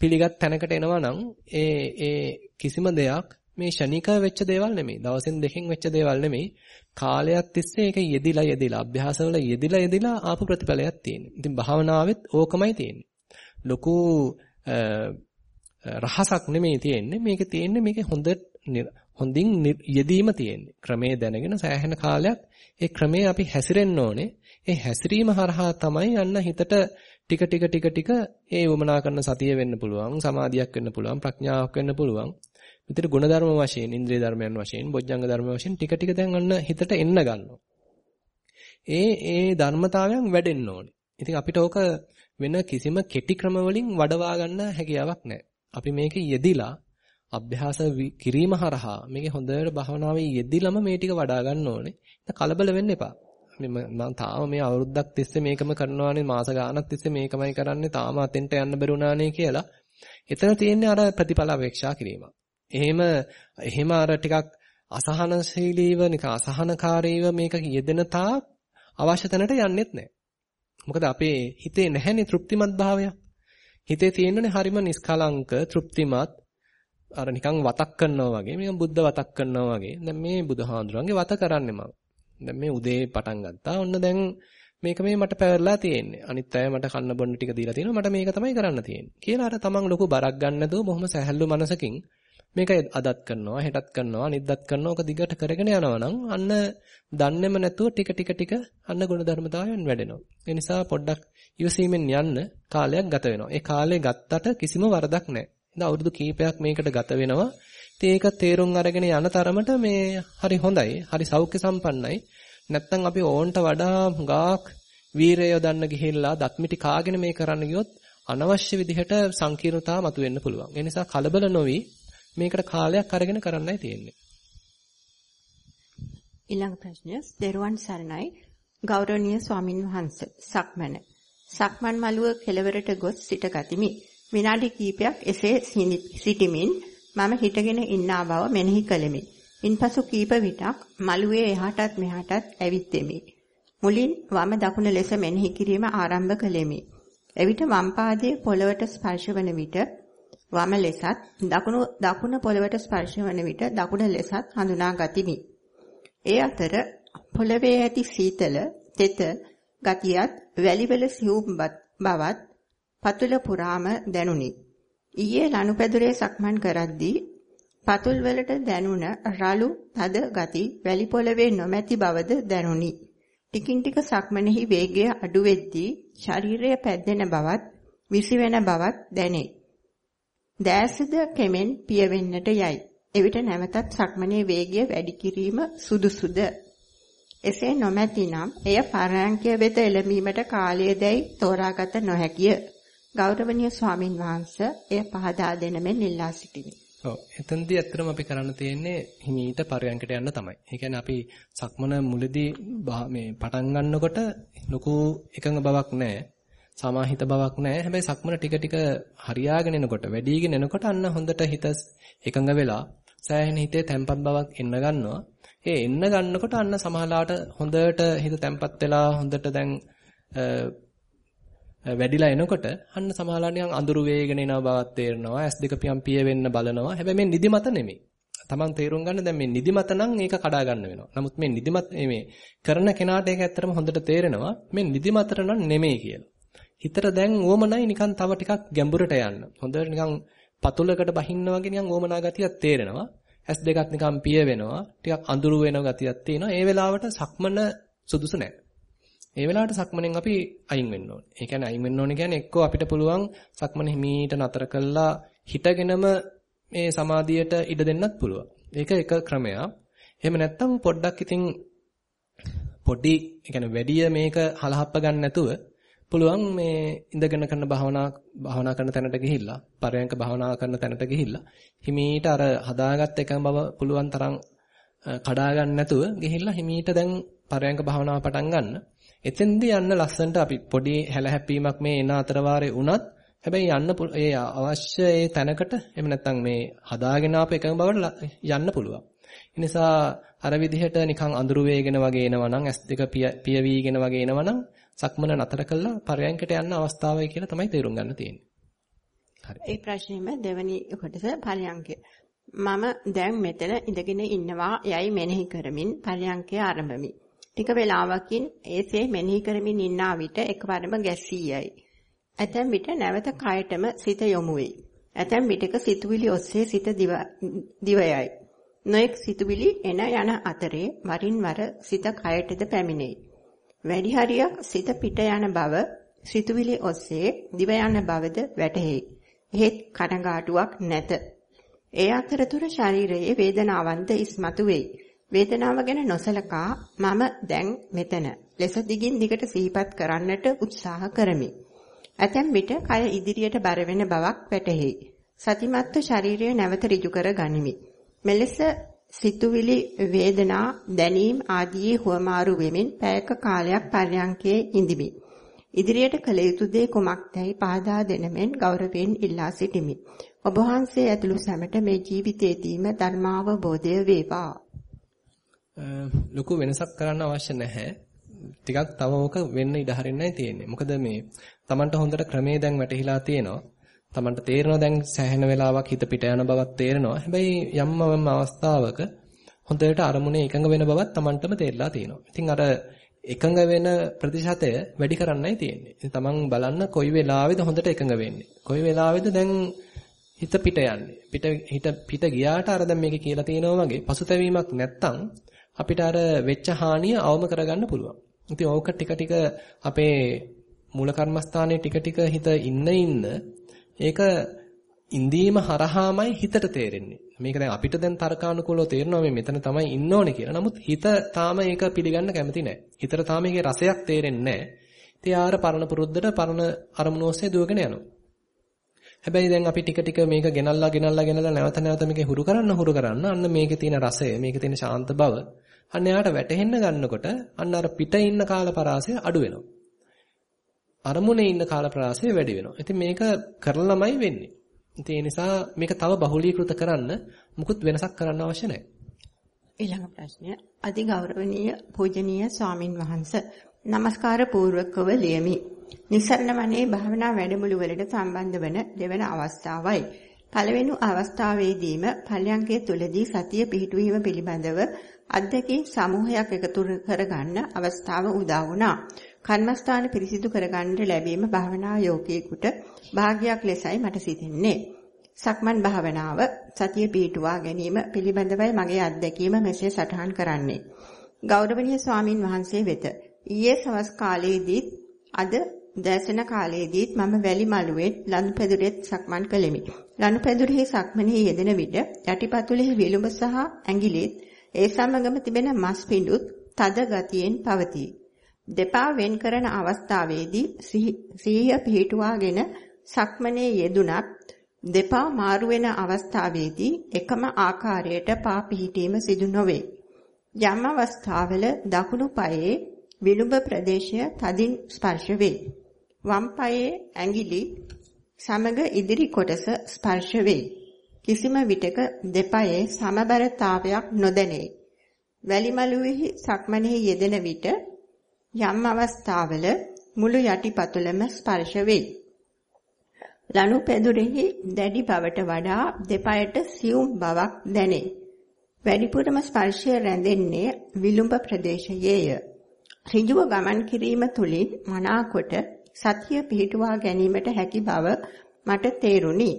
පිළිගත් තැනකට එනවා නම් ඒ ඒ කිසිම දෙයක් මේ ෂණික වෙච්ච දේවල් නෙමෙයි. දවසෙන් දෙකෙන් වෙච්ච දේවල් නෙමෙයි. කාලයක් තිස්සේ ඒක යෙදිලා යෙදිලා අභ්‍යාසවල යෙදිලා යෙදිලා ආපු ප්‍රතිඵලයක් තියෙනවා. ඉතින් භාවනාවෙත් ඕකමයි තියෙන්නේ. ලොකු රහසක් නෙමෙයි තියෙන්නේ. මේකේ තියෙන්නේ මේකේ හොඳ හොඳින් යෙදීම තියෙන්නේ. ක්‍රමයේ දැනගෙන සෑහෙන කාලයක් ඒ ක්‍රමයේ අපි හැසිරෙන්න ඕනේ. ඒ හැසිරීම හරහා තමයි යන්න හිතට ටික ටික ටික ටික ඒ වමනා කරන සතිය වෙන්න පුළුවන්, සමාධියක් වෙන්න පුළුවන්, ප්‍රඥාවක් වෙන්න පුළුවන්. විතර ගුණධර්ම වශයෙන්, ඉන්ද්‍රිය ධර්මයන් වශයෙන්, බොජ්ජංග ධර්ම වශයෙන් ටික ටික දැන් අන්න හිතට එන්න ගන්නවා. ඒ ඒ ධර්මතාවයන් වැඩෙන්න ඕනේ. ඉතින් අපිට ඕක වෙන කිසිම කෙටි ක්‍රම වලින් වඩවා ගන්න හැකියාවක් නැහැ. අපි මේකේ යෙදිලා අභ්‍යාස කිරීම හරහා මේකේ හොඳට භවනාවේ යෙදිලම මේ ටික වඩා ගන්න ඕනේ. කලබල වෙන්න එපා. මම තාම මේ අවුරුද්දක් තිස්සේ මේකම කරනවානේ මාස ගාණක් තිස්සේ මේකමයි කරන්නේ තාම අතෙන්ට යන්න බැරුණානේ කියලා. එතන තියෙන්නේ අර ප්‍රතිඵල අපේක්ෂා කිරීම. එහෙම එහෙම අර ටිකක් අසහනශීලීව නිකන් අසහනකාරීව මේක යෙදෙන තාක් අවශ්‍ය තැනට යන්නෙත් නැහැ. මොකද අපේ හිතේ නැහැනේ තෘප්තිමත් භාවය. හිතේ තියෙන්නේ හරිම නිස්කලංක තෘප්තිමත් අර නිකන් වතක් කරනවා වගේ මේක බුද්ධ වතක් කරනවා වගේ. දැන් මේ බුදුහාඳුරන්ගේ වත කරන්නේ මම. දැන් මේ උදේ පටන් ගත්තා. ඔන්න දැන් මේක මේ මට පැවරලා තියෙන්නේ. අනිත් අය මට කන්න බොන්න ටික දීලා තියෙනවා. මට මේක තමයි කරන්න තියෙන්නේ. කියලා අර තමන් ලොකු බරක් ගන්න නැතුව බොහොම සැහැල්ලු මනසකින් මේක අදත් කරනවා, හෙටත් කරනවා, අනිද්දාත් කරනවා. ඔක දිගට කරගෙන යනවා නම් අන්න දන්නේම නැතුව ටික ටික ටික අන්න ගුණධර්මතාවයන් වැඩෙනවා. ඒ නිසා පොඩ්ඩක් ඉවසීමෙන් යන්න කාලයක් ගත වෙනවා. ඒ කාලේ ගත්තට කිසිම වරදක් නැහැ. ඉතින් අවුරුදු කීපයක් මේකට ගත වෙනවා. ඉතින් ඒක තේරුම් අරගෙන යන තරමට මේ හරි හොඳයි. හරි සෞඛ්‍ය සම්පන්නයි. නැත්තම් අපි ඕන්ට වඩා හුඟක් වීරය යොදන්න ගිහිල්ලා දත්මිටි කාගෙන මේ කරන්න ගියොත් අනවශ්‍ය විදිහට සංකීර්ණතාව මතුවෙන්න පුළුවන්. ඒ නිසා කලබල නොවි මේකට කාලයක් අරගෙන කරන්නයි තියෙන්නේ. ඊළඟ ප්‍රශ්නය දරුවන් සරණයි. ගෞරවනීය ස්වාමින් වහන්සේ සක්මන. සක්මන් මළුව කෙළවරට ගොස් සිට ගතිමි. විනාඩි කිහිපයක් එසේ සිටිමින් මම හිටගෙන ඉන්නා බව මෙනෙහි කළෙමි. ඉන්පසු කීප විටක් මළුවේ එහාටත් මෙහාටත් ඇවිත්ෙමි. මුලින් වම දකුණ ලෙස මෙනෙහි කිරීම ආරම්භ කළෙමි. එවිට වම් පාදයේ පොළවට ස්පර්ශ වන විට වම ලෙසත් දකුණු දකුණ පොළවට ස්පර්ශ වන විට දකුණ ලෙසත් හඳුනා ගතිමි. ඒ අතර පොළවේ ඇති සීතල, තෙත ගතියත් වැලිවල සියුම් බවත් පතුල පුරාම දැනුනි. ඊයේ ලනුපැදුරේ සක්මන් කරද්දී පතුල් වලට දැනුණ රළු තද ගති වැලි පොළවේ නොමැති බවද දැනුනි. ටිකින් ටික සක්මනේහි වේගය අඩු වෙද්දී ශරීරය පැද්දෙන බවත් විසිවෙන බවත් දැනේ. දෑසද කෙමෙන් පියවෙන්නට යයි. එවිට නැවතත් සක්මනේ වේගය වැඩි කිරීම සුදුසුද? එසේ නොමැතිනම් එය පරයන්කය වෙත එළඹීමට කාලය දැයි තෝරාගත නොහැකිය. ගෞරවනීය ස්වාමින් වහන්සේ එය පහදා දෙන මෙන් ඉල්ලා සිටිමි. ඔව් එතෙන්දී ඇත්තටම අපි කරන්න තියෙන්නේ හිමීට පරයන්කට යන්න තමයි. ඒ කියන්නේ අපි සක්මන මුලදී මේ පටන් ගන්නකොට ලොකු එකඟ බවක් නැහැ. සමාහිත බවක් නැහැ. හැබැයි සක්මන ටික ටික හරියාගෙන එනකොට, වැඩිගෙන එනකොට අන්න හොඳට හිත එකඟ වෙලා සෑහෙන හිතේ තැම්පත් බවක් එන්න ගන්නවා. ඒ එන්න ගන්නකොට අන්න සමහරලාට හොඳට හිත තැම්පත් වෙලා හොඳට දැන් වැඩිලා එනකොට අන්න සමහරලාට නිකන් අඳුරු වේගෙන එන බවක් තේරෙනවා. S2 පියම් පිය වෙන්න බලනවා. හැබැයි මේ නිදිමත නෙමෙයි. තමන් තේරුම් ගන්න දැන් මේ නිදිමත නම් ඒක කඩා ගන්න වෙනවා. නමුත් මේ නිදිමත මේ කරන කෙනාට ඒක ඇත්තටම හොඳට තේරෙනවා. මේ නිදිමතට නම් නෙමෙයි කියලා. හිතට දැන් ඕමනයි නිකන් තව ටිකක් ගැඹුරට යන්න. හොඳට නිකන් පතුලකට බහින්න වගේ නිකන් ඕමනා ගතියක් තේරෙනවා. ඇස් දෙකක් නිකන් පිය වෙනවා. ටිකක් අඳුරු වෙන ගතියක් තියෙනවා. ඒ වෙලාවට සක්මන සුදුසු නැහැ. ඒ වෙලාවට සක්මනෙන් අපි අයින් වෙන්න ඕනේ. ඒ කියන්නේ අයින් වෙන්න ඕනේ කියන්නේ එක්කෝ අපිට පුළුවන් සක්මන හිමීට නතර කළා හිටගෙනම මේ සමාධියට ඉඩ දෙන්නත් පුළුවන්. ඒක එක ක්‍රමයක්. එහෙම නැත්නම් පොඩ්ඩක් ඉතින් පොඩි ඒ කියන්නේ වැඩිය මේක හලහප්ප ගන්න නැතුව පුළුවන් මේ ඉඳගෙන කරන භාවනා භාවනා කරන තැනට ගිහිල්ලා පරයන්ක භාවනා කරන තැනට ගිහිල්ලා හිමීට අර හදාගත්ත එකම බව පුළුවන් තරම් කඩා ගන්න නැතුව ගිහිල්ලා හිමීට දැන් පරයන්ක භාවනාව පටන් ගන්න. එතෙන්දී යන්න ලස්සනට අපි පොඩි හැලහැප්පීමක් මේ එන අතර වාරේ වුණත් හැබැයි යන්න ඒ අවශ්‍ය ඒ තැනකට එහෙම නැත්නම් මේ හදාගෙන ආපු එකම බවට යන්න පුළුවන්. ඒ නිසා අර විදිහට නිකන් අඳුරු වේගෙන වගේ එනවා නම් S2 පිය වීගෙන වගේ එනවා නම් සක්මන නතර කළා පරයන්කට යන්න අවස්ථාවයි කියලා තමයි තේරුම් ගන්න තියෙන්නේ. හරි. ඒ ප්‍රශ්නේම දෙවැනි කොටස පරයන්කය. මම දැන් මෙතන ඉඳගෙන ඉන්නවා යයි මෙනෙහි කරමින් පරයන්කය ආරම්භමි. ටික වේලාවකින් ඒසේ මෙනෙහි කරමින් ඉන්නා විට එකවරම ගැස්සී යයි. ඇතැම් විට නැවත කයටම සිත යොමු වෙයි. ඇතැම් විටක සිතුවිලි ඔස්සේ සිත දිව යයි. නොඑක් සිතුවිලි එන යන අතරේ වරින් වර සිත කයටද පැමිණෙයි. වැඩි හරියක් සිත පිට යන බව සිතුවිලි ඔස්සේ දිව යන බවද වැටහෙයි. එහෙත් කනගාටුවක් නැත. ඒ අතරතුර ශරීරයේ වේදනාවන්ද ඉස්මතු වෙයි. වේදනාව ගැන නොසලකා මම දැන් මෙතන ලෙස දිගින් දිගට සිහිපත් කරන්නට උත්සාහ කරමි. ඇතැම් විට කය ඉදිරියට බර වෙන බවක් වැටහෙයි. සතිමත්ව ශරීරය නැවත ඍජු කර ගනිමි. මෙලෙස සිතුවිලි වේදනා දැනීම් ආදී හුවමාරු වෙමින් පැයක කාලයක් පර්යංකයේ ඉඳිමි. ඉදිරියට කළ යුතු දේ කුමක්දයි පහදා දෙනමෙන් ගෞරවයෙන් ඉල්ලා සිටිමි. ඔබ වහන්සේ ඇතුළු සැමට මේ ජීවිතයේදීම ධර්මාවබෝධය වේවා. ලොකු වෙනසක් කරන්න අවශ්‍ය නැහැ. ටිකක් තව ඕක වෙන්න ඉඩ හරින්නයි තියෙන්නේ. මොකද මේ Tamanට හොඳට ක්‍රමේ දැන් වැටහිලා තියෙනවා. Tamanට තේරෙනවා දැන් සෑහෙන වෙලාවක් හිත පිට යන බවක් තේරෙනවා. හැබැයි යම් යම් අවස්ථාවක හොඳට අරමුණේ එකඟ වෙන බවක් Tamanටම තේරලා තියෙනවා. ඉතින් අර එකඟ වෙන ප්‍රතිශතය වැඩි කරන්නයි තියෙන්නේ. ඉතින් Taman බලන්න කොයි වෙලාවෙද හොඳට එකඟ වෙන්නේ. කොයි වෙලාවෙද දැන් හිත පිට යන්නේ. පිට හිත පිට ගියාට අර දැන් මේකේ කියලා තියෙනවා වගේ පසුතැවීමක් නැත්තම් අපිට අර වෙච්ච හානිය අවම කරගන්න පුළුවන්. ඉතින් ඕක ටික ටික අපේ මූල කර්මස්ථානයේ ටික ටික හිත ඉන්න ඉන්න ඒක ඉන්දීම හරහාමයි හිතට තේරෙන්නේ. මේක දැන් අපිට දැන් තර්කානුකූලව තේරෙනවා මේ මෙතන තමයි ඉන්න ඕනේ කියලා. නමුත් හිත තාම ඒක පිළිගන්න කැමති නැහැ. හිතට තාම ඒකේ රසයක් තේරෙන්නේ නැහැ. ඉතින් ආර පරණ පුරුද්දට පරණ අරමුණු ඔස්සේ දුවගෙන යනවා. හැබැයි දැන් අපි ටික ටික මේක ගෙනල්ලා ගෙනල්ලා ගෙනල්ලා නැවත නැවත මේකේ හුරු කරන්න හුරු කරන්න අන්න මේකේ තියෙන රසය, මේකේ තියෙන ශාන්ත බව අන්න යාට වැටහෙන්න ගන්නකොට අන්න අර පිට ඉන්න කාල පරාසය අඩු වෙනවා. අරමුණේ ඉන්න කාල ප්‍රාසය වැඩි වෙනවා. ඉතින් මේක කරලා ළමයි වෙන්නේ. ඉතින් ඒ නිසා මේක තව බහුලීකృత කරන්න මුකුත් වෙනසක් කරන්න අවශ්‍ය නැහැ. ඊළඟ ප්‍රශ්නය අතිගෞරවනීය පූජනීය ස්වාමින් වහන්සේ নমස්කාර පූර්වකව ලියමි. නිසරණමණේ භාවනා වැඩමුළු වලට සම්බන්ධ වන දෙවන අවස්ථාවයි. පළවෙනි අවස්ථාවේදීම පල්‍යංකයේ තුලදී සතිය පිහිටුවීම පිළිබඳව අධ්‍යක්ෂ සමූහයක් එකතු කරගන්න අවස්ථාව උදා වුණා. කර්මස්ථාන පිරිසිදු කරගන්න ලැබීම භාවනා යෝගීෙකුට භාගයක් ලෙසයි මට සිතෙන්නේ. සක්මන් භාවනාව සතිය පිහිටුවා ගැනීම පිළිබඳවයි මගේ අත්දැකීම මෙසේ සටහන් කරන්නේ. ගෞරවනීය ස්වාමින් වහන්සේ වෙත ඊයේ සවස් කාලයේදීත් අද දැසන කාලයේදීත් මම වැලි මළුවේ ලනුපැදුරෙත් සක්මන් කළෙමි. ලනුපැදුරෙහි සක්මනේ යෙදෙන විට යටිපතුලෙහි විලුඹ සහ ඇඟිලිත් ඒ සමගම තිබෙන මස් පිඬුත් තද ගතියෙන් පවතී. දෙපා වෙන් කරන අවස්ථාවේදී සිහිය පිහිටුවාගෙන සක්මනේ යෙදුනත් දෙපා මාරු වෙන අවස්ථාවේදී එකම ආකාරයට පා පිහිටීම සිදු නොවේ. යම් අවස්ථාවල දකුණු පායේ විලුඹ ප්‍රදේශය තදින් ස්පර්ශ වේ. වම් පායේ ඇඟිලි සමග ඉදිරි කොටස ස්පර්ශ වේ. කිසිම විටක දෙපයේ සමබරතාවයක් නොදැනේ. වැලිමලුවේහි සක්මනේ යෙදෙන විට යම් අවස්ථාවල මුළු යටිපතුලම ස්පර්ශ වේ. ලනු පෙදුරෙහි දැඩි බවට වඩා දෙපයට සියුම් බවක් දැනේ. වැඩිපුරම ස්පර්ශය රැඳෙන්නේ විලුඹ ප්‍රදේශයේය. ඍජුව ගමන් කිරීම තුලින් මනාකොට සතිය පිහිටුවා ගැනීමට හැකි බව මට තේරුණි.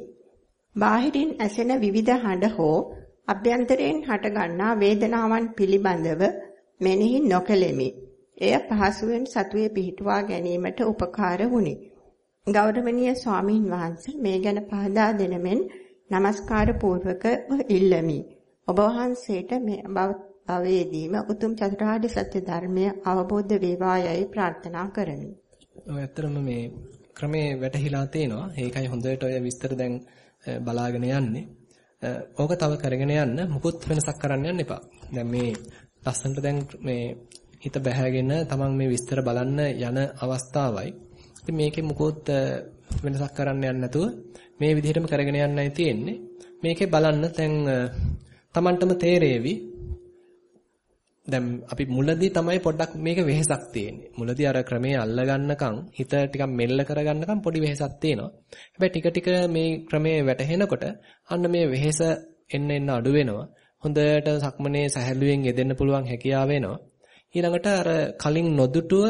බාහිරින් ඇසෙන විවිධ හඬ හෝ අභ්‍යන්තරයෙන් හටගන්නා වේදනාවන් පිළිබඳව මෙනෙහි නොකෙලෙමි. එය පහසුවෙන් සතුයේ පිහිටුවා ගැනීමට උපකාර වුණි. ගෞරවනීය ස්වාමින් වහන්සේ මේ ගැන පහදා දෙනමෙන් নমස්කාර පූර්වකව ඉල්ලමි. ඔබ වහන්සේට මේ භවයේදීම උතුම් චතුරාර්ය සත්‍ය ධර්මය අවබෝධ වේවායයි ප්‍රාර්ථනා කරමි. ඔය ඇත්තටම මේ ක්‍රමේ වැටහිලා තේනවා. ඒකයි හොඳට ඔය විස්තර දැන් බලාගෙන යන්නේ. ඕක තව කරගෙන යන්න මුකුත් වෙනසක් කරන්න යන්න එපා. දැන් මේ ලස්සනට දැන් මේ හිත බැහැගෙන තමන් මේ විස්තර බලන්න යන අවස්ථාවයි. ඉතින් මේකේ මුකුත් වෙනසක් කරන්න යන්න නැතුව මේ විදිහටම කරගෙන යන්නයි තියෙන්නේ. මේකේ බලන්න දැන් තමන්ටම තේරෙවි දැන් අපි මුලදී තමයි පොඩ්ඩක් මේක වෙහෙසක් තියෙන්නේ. මුලදී අර ක්‍රමයේ අල්ල ගන්නකම් හිත ටිකක් මෙල්ල කරගන්නකම් පොඩි වෙහෙසක් තියෙනවා. හැබැයි ටික ටික මේ ක්‍රමයේ වැටහෙනකොට අන්න මේ වෙහෙස එන්න එන්න අඩු වෙනවා. හොඳට සක්මනේ සැහැල්ලුවෙන් යෙදෙන්න පුළුවන් හැකියාව එනවා. ඊළඟට අර කලින් නොදුටුව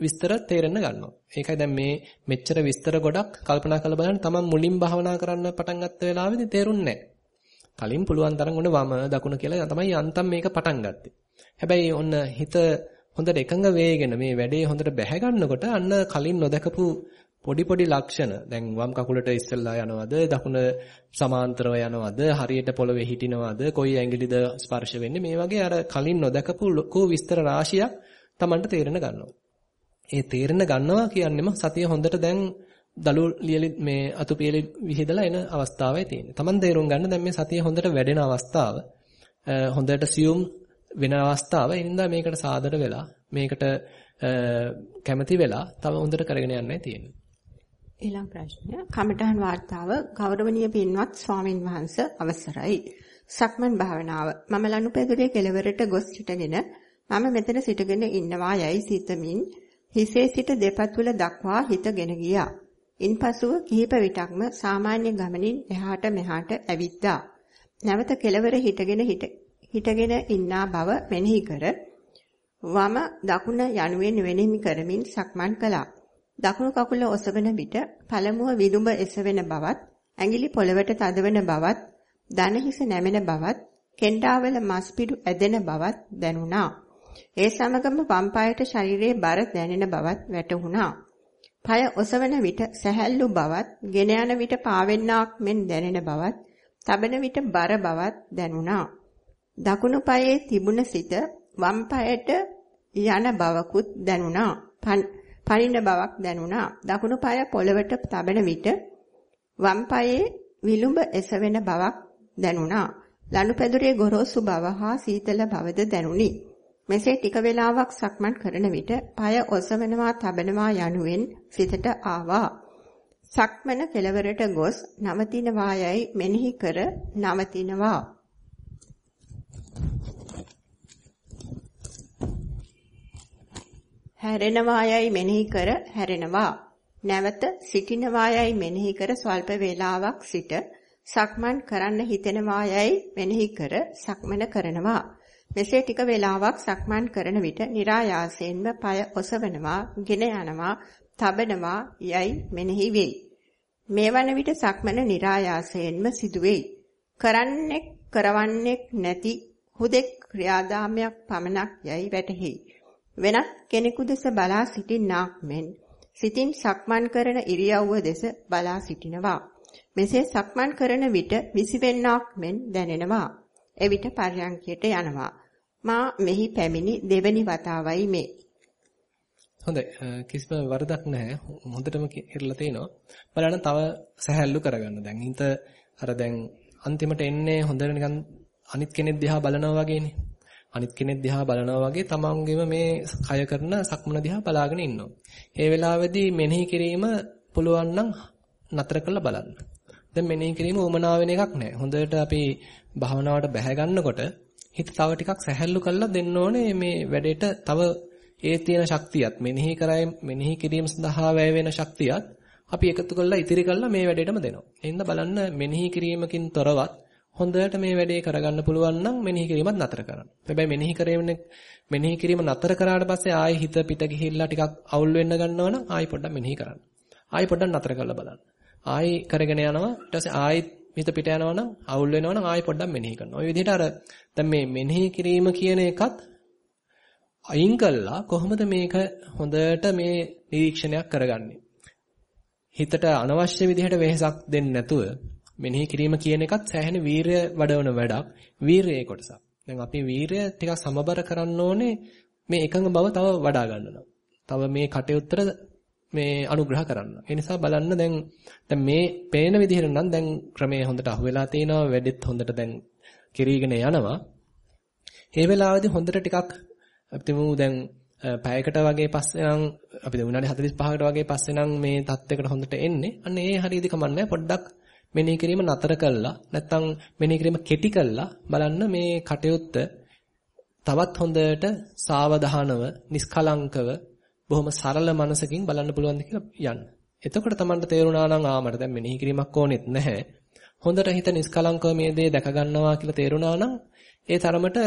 විස්තර තේරෙන්න ගන්නවා. ඒකයි දැන් මේ මෙච්චර විස්තර ගොඩක් කල්පනා කරලා බලන්න තමන් මුලින් භාවනා කරන්න පටන් ගත්ත වෙලාවේදී තේරුන්නේ කලින් පුළුවන් තරම් ඔන්න වම දකුණ කියලා තමයි යන්තම් මේක පටන් ගත්තේ. හැබැයි ඔන්න හිත හොඳට එකඟ වේගෙන මේ වැඩේ හොඳට බැහැ ගන්නකොට අන්න කලින් නොදකපු පොඩි පොඩි ලක්ෂණ දැන් වම් කකුලට ඉස්සෙල්ලා යනවද දකුණ සමාන්තරව යනවද හරියට පොළවේ හිටිනවද කොයි ඇඟිලිද ස්පර්ශ වෙන්නේ මේ වගේ අර කලින් නොදකපු ලොකු විස්තර රාශියක් Tamanට තේරෙන ගන්නවා. ඒ තේරෙන ගන්නවා කියන්නේම සතිය හොඳට දැන් දලු ලියලි මේ අතුපියලි විහිදලා එන අවස්ථාවයි තියෙන්නේ. Taman තේරුම් ගන්න දැන් මේ සතිය හොඳට වැඩෙන අවස්ථාව. හොඳට සියුම් වෙන අවස්ථාව. ඒ නිසා මේකට සාදර වෙලා මේකට කැමති වෙලා තව හොඳට කරගෙන යන්නයි තියෙන්නේ. ඊළඟ ප්‍රශ්නය. කමඨහන් වාර්තාව ගෞරවනීය පින්වත් ස්වාමින් වහන්සේ අවසරයි. සක්මන් භාවනාව. මම ලනුපැදුරේ කෙළවරට ගොස් සිටගෙන මම මෙතන සිටගෙන ඉන්නවා යයි සිතමින් හිසේ සිට දෙපතුල දක්වා හිතගෙන ගියා. ඉන්පසුව කිහිප විටක්ම සාමාන්‍ය ගමනින් එහාට මෙහාට ඇවිද්දා නැවත කෙළවර හිටගෙන හිටගෙන ඉන්නා බව මෙනෙහි කර වම දකුණ යනුවෙන් වෙනෙමි කරමින් සක්මන් කළා. දකුණු කකුල ඔසවන විට පළමුව විදුඹ එසවෙන බවත්, ඇඟිලි පොළවට තදවන බවත්, දන හිස නැමෙන බවත්, කෙන්ඩාවල මස් පිඩු ඇදෙන බවත් දැනුණා. ඒ සමගම වම් පායට ශරීරයේ බර දැනෙන බවත් වැටහුණා. পায় ඔසවන විට සැහැල්ලු බවත්, ගෙන යන විට පාවෙන්නාක් මෙන් දැනෙන බවත්, තබන විට බර බවත් දැනුණා. දකුණු පායේ තිබුණ සිත වම් පායට යන බවකුත් දැනුණා. පනින බවක් දැනුණා. දකුණු පාය පොළවට තබන විට වම් පායේ විලුඹ එසවෙන බවක් දැනුණා. ලනුපැදුරේ ගොරෝසු බව හා සීතල බවද දැනුනි. මෙසේ ටික වේලාවක් සක්මන් කරන විට পায় ඔසවනවා තබනවා යනුවෙන් සිතට ආවා. සක්මන කෙලවරට ගොස් නවතිනවා යයි මෙනෙහි කර නවතිනවා. හැරෙනවා යයි මෙනෙහි කර හැරෙනවා. නැවත සිටිනවා යයි මෙනෙහි කර ස්වල්ප වේලාවක් සිට සක්මන් කරන්න හිතෙනවා යයි මෙනෙහි කර සක්මන කරනවා. මෙසේ ටික වේලාවක් සක්මන් කරන විට નિરાයාසයෙන්ම পায় ඔසවනවා, ගෙන යනවා, තබනවා යයි මෙනෙහි වෙයි. මේ වන විට සක්මන નિરાයාසයෙන්ම සිදු වෙයි. කරන්නෙක් කරවන්නෙක් නැති හුදෙක් ක්‍රියාදාමයක් පමණක් යයි වැටහෙයි. වෙනත් කෙනෙකු දෙස බලා සිටින්නාක් මෙන් සිතින් සක්මන් කරන ඉරියව්ව දෙස බලා සිටිනවා. මෙසේ සක්මන් කරන විට විසිවෙන්නාක් මෙන් දැනෙනවා. එවිට පර්යංකයට යනවා. මා මෙහි පැමිණි දෙවැනි වතාවයි මේ. හොඳයි. කිසිම වරදක් නැහැ. හොඳටම කරලා තිනවා. බලන්න තව සහැල්ලු කරගන්න. දැන් හිත අර දැන් අන්තිමට එන්නේ හොඳට නිකන් අනිත් කෙනෙක් දිහා බලනවා වගේනේ. අනිත් කෙනෙක් දිහා බලනවා වගේ තමන්ගෙම මේ කය කරන සක්මන දිහා බලාගෙන ඉන්නවා. ඒ වෙලාවේදී මෙනෙහි කිරීම පුළුවන් නම් නතර කරලා බලන්න. දැන් මෙනෙහි කිරීම උමනා වෙන එකක් නෑ. හොඳට අපි භාවනාවට බැහැ ගන්නකොට හිත තව ටිකක් සැහැල්ලු කරලා දෙන්න ඕනේ මේ වැඩේට තව ඒ තියෙන ශක්තියත් මෙනෙහි කරයි මෙනෙහි කිරීම සඳහා වැය වෙන ශක්තියත් අපි එකතු කරලා ඉතිරි කරලා මේ වැඩේටම දෙනවා. එහෙනම් බලන්න මෙනෙහි කිරීමකින් තොරවත් හොඳට මේ වැඩේ කරගන්න පුළුවන් නම් මෙනෙහි කිරීමත් නතර කරන්න. හැබැයි මෙනෙහි කිරීමනේ මෙනෙහි කිරීම නතර කරාට පස්සේ ආයෙ හිත පිට ගිහිල්ලා ටිකක් අවුල් වෙන්න ගන්නවා නම් ආයෙ පොඩ්ඩක් මෙනෙහි කරන්න. ආයෙ පොඩ්ඩක් නතර කරලා බලන්න. ආයෙ කරගෙන යනවා ඊට පස්සේ ආයෙ හිත පිට යනවා නම් අවුල් වෙනවා නම් ආයෙ පොඩ්ඩක් මෙනෙහි කරනවා. ওই විදිහට අර දැන් මේ මෙනෙහි කිරීම කියන එකත් අයින් කළා කොහොමද මේක හොඳට මේ නිරීක්ෂණයක් කරගන්නේ? හිතට අනවශ්‍ය විදිහට වෙහෙසක් දෙන්නේ නැතුව මෙනෙහි කිරීම කියන එකත් සෑහෙන වීරය වඩවන වැඩක්. වීරයේ කොටසක්. දැන් අපි වීරය ටිකක් සමබර කරන්න ඕනේ මේ එකඟ බව තව වඩා ගන්නවා. තව මේ කටයුත්තට මේ අනුග්‍රහ කරන්න. ඒ නිසා බලන්න දැන් දැන් මේ පේන විදිහට නම් දැන් ක්‍රමයේ හොඳට අහුවෙලා තිනවා වැඩෙත් හොඳට දැන් කිරීගෙන යනවා. මේ වෙලාවේදී හොඳට ටිකක් අපිට දැන් පැයකට වගේ පස්සේ නම් අපි දැන් විනාඩි 45කට වගේ පස්සේ නම් මේ தත්වයකට හොඳට එන්නේ. අන්න ඒ හරියදී කමන්නේ පොඩ්ඩක් මෙනෙහි කිරීම නතර කළා නැත්නම් මෙනෙහි කිරීම කෙටි කළා බලන්න මේ කටයුත්ත තවත් හොඳට සාවධානව නිස්කලංකව බොහොම සරල මනසකින් බලන්න පුළුවන්ද කියලා යන්න. එතකොට Tamanට තේරුණා නම් ආ මට දැන් මෙනෙහි කිරීමක් ඕනෙත් නැහැ. හොඳට හිත නිස්කලංකව මේ දේ දැක ගන්නවා කියලා තේරුණා නම් ඒ තරමට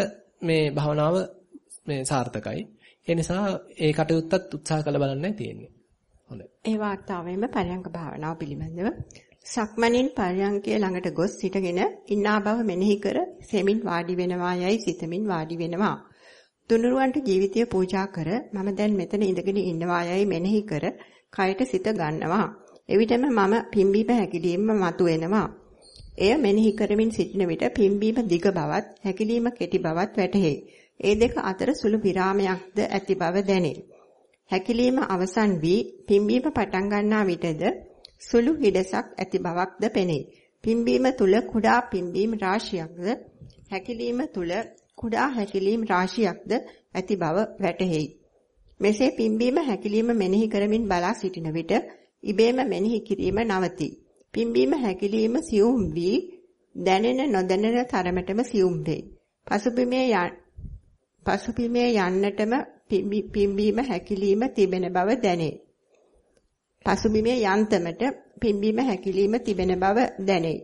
මේ භවනාව මේ සාර්ථකයි. ඒ නිසා ඒ කටයුත්තත් උත්සාහ කළ බලන්නයි තියෙන්නේ. හොඳයි. ඒ වාර්තාවෙම පරයන්ක භාවනාව පිළිබඳව සක්මණින් පර්යංකයේ ළඟට ගොස් සිටගෙන ඉන්නා බව මෙනෙහි කර සෙමින් වාඩි වෙනවා යයි සිතමින් වාඩි වෙනවා. තුනුරුවන්ට ජීවිතය පූජා කර මම දැන් මෙතන ඉඳගෙන ඉන්නවා යයි මෙනෙහි කර කයට සිත ගන්නවා. එවිටම මම පිම්බීම හැකිලිම මතුවෙනවා. එය මෙනෙහි කරමින් සිටින විට පිම්බීම දිග බවත් හැකිලිම කෙටි බවත් වැටහෙයි. ඒ දෙක අතර සුළු විරාමයක්ද ඇති බව දැනේ. හැකිලිම අවසන් වී පිම්බීම පටන් ගන්නා විටද සුළු හිඩසක් ඇති බවක්ද පෙනේ. පිම්බීම තුල කුඩා පිම්බීම රාශියක්ද හැකිලිම තුල කුඩා හැකිලීම් රාශියක්ද ඇති බව වැටහෙයි. මෙසේ පිම්බීම හැකිලිම මෙනෙහි කරමින් බලා සිටින විට ඉබේම මෙනෙහි කිරීම නවතී. පිම්බීම හැකිලිම සියුම් වී දැනෙන නොදැනෙන තරමටම සියුම් වේ. පසුබිමේ පසුබිමේ යන්නටම පිම්බීම හැකිලිම තිබෙන බව දැනේ. පසුබිමේ යන්තමට පිම්බීම හැකිලිම තිබෙන බව දැනේ.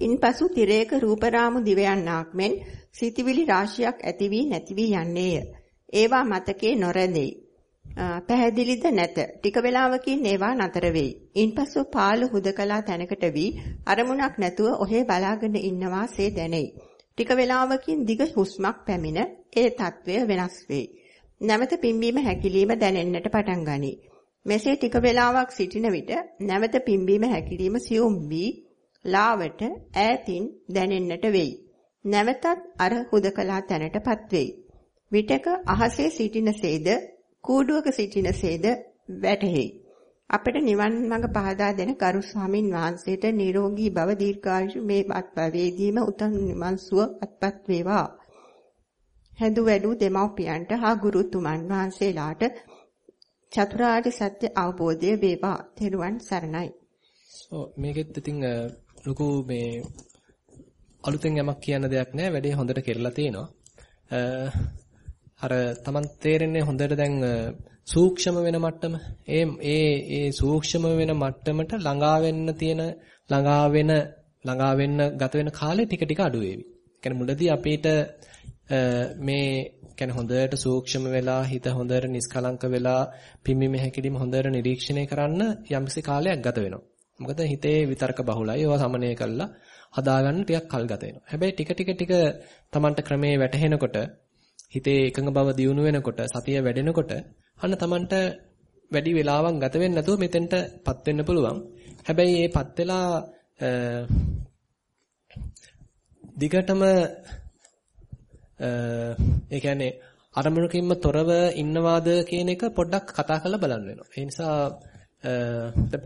ඉන්පසු තිරයක රූපරාමු දිවයන්නාක් මෙන් සිතිවිලි රාශියක් ඇති වී නැති වී යන්නේය. ඒවා මතකේ නොරැඳෙයි. පැහැදිලිද නැත. ටික වේලාවකින් ඒවා නතර වෙයි. ඉන්පසු පාළු හුදකලා තැනකට වී අරමුණක් නැතුව ඔහේ බලාගෙන ඉන්නවාසේ දැනෙයි. ටික වේලාවකින් දිග හුස්මක් පැමිණ ඒ తත්වය වෙනස් වෙයි. නැවත පිම්බීම හැකිලිම දැනෙන්නට පටන් ගනී. මෙසේ ටික වේලාවක් සිටින විට නැවත පිම්බීම හැකිලිම සියුම් වී ලාවට ඈතින් දැනෙන්නට වෙයි. නැවතත් අර හුදකලා තැනටපත් වෙයි. විටක අහසේ සිටිනසේද කූඩුවක සිටිනසේද වැටහෙයි. අපට නිවන් මඟ පහදා දෙන ගරු ස්වාමින් වහන්සේට නිරෝගී භව දීර්ඝායුෂ මේ පත්වේදීම උතුම් නිවන් සුව අත්පත් වේවා. හැදු වැඩු දෙමව්පියන්ට හා ගුරුතුමන් වහන්සේලාට චතුරාර්ය සත්‍ය අවබෝධය වේවා. තෙරුවන් සරණයි. ඔව් මේකෙත් ඉතින් ලොකු මේ අලුතෙන් යමක් කියන්න දෙයක් නැහැ. වැඩේ හොඳට කෙරලා තියෙනවා. අර Taman තේරෙන්නේ හොඳට දැන් සූක්ෂම වෙන මට්ටම. ඒ ඒ ඒ සූක්ෂම වෙන මට්ටමට ළඟා වෙන්න තියෙන ළඟා වෙන ළඟා වෙන්න ගත වෙන කාලේ ටික ටික අඩු වේවි. කියන්නේ මුලදී අපිට මේ කියන්නේ හොඳට සූක්ෂම වෙලා හිත හොඳට නිස්කලංක වෙලා පිම්බීම හැකිලිම හොඳට නිරීක්ෂණය කරන්න යම්කිසි කාලයක් ගත වෙනවා. මොකද හිතේ විතර්ක බහුලයි. ඒවා සමනය කළා හදාගන්න ටිකක් කල් ගත වෙනවා. හැබැයි ටික ටික ටික Tamanට ක්‍රමේ වැටහෙනකොට හිතේ එකඟ බව දියුණු වෙනකොට සතිය වැඩෙනකොට අන්න Tamanට වැඩි වෙලාවක් ගත වෙන්නේ නැතුව මෙතෙන්ටපත් වෙන්න පුළුවන්. හැබැයි මේපත් වෙලා දිගටම ඒ කියන්නේ අරමුණකින්ම තොරව ඉන්නවාද කියන එක පොඩ්ඩක් කතා කරලා බලන්න වෙනවා. ඒ නිසා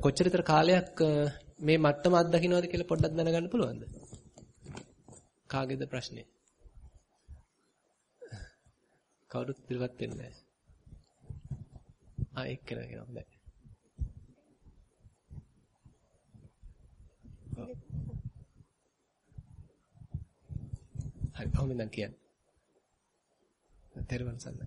කොච්චර විතර කාලයක් මේ මට්ටම අත්දකින්නවද කියලා පොඩ්ඩක් දැනගන්න පුළුවන්ද? කාගේද ප්‍රශ්නේ? කවුරුත් පිළිවත් වෙන්නේ නැහැ. ආ එක්කෙනා කියනවා හොඳයි. හරි කොහොමද කියන්නේ? තෙරුවන් සරණයි.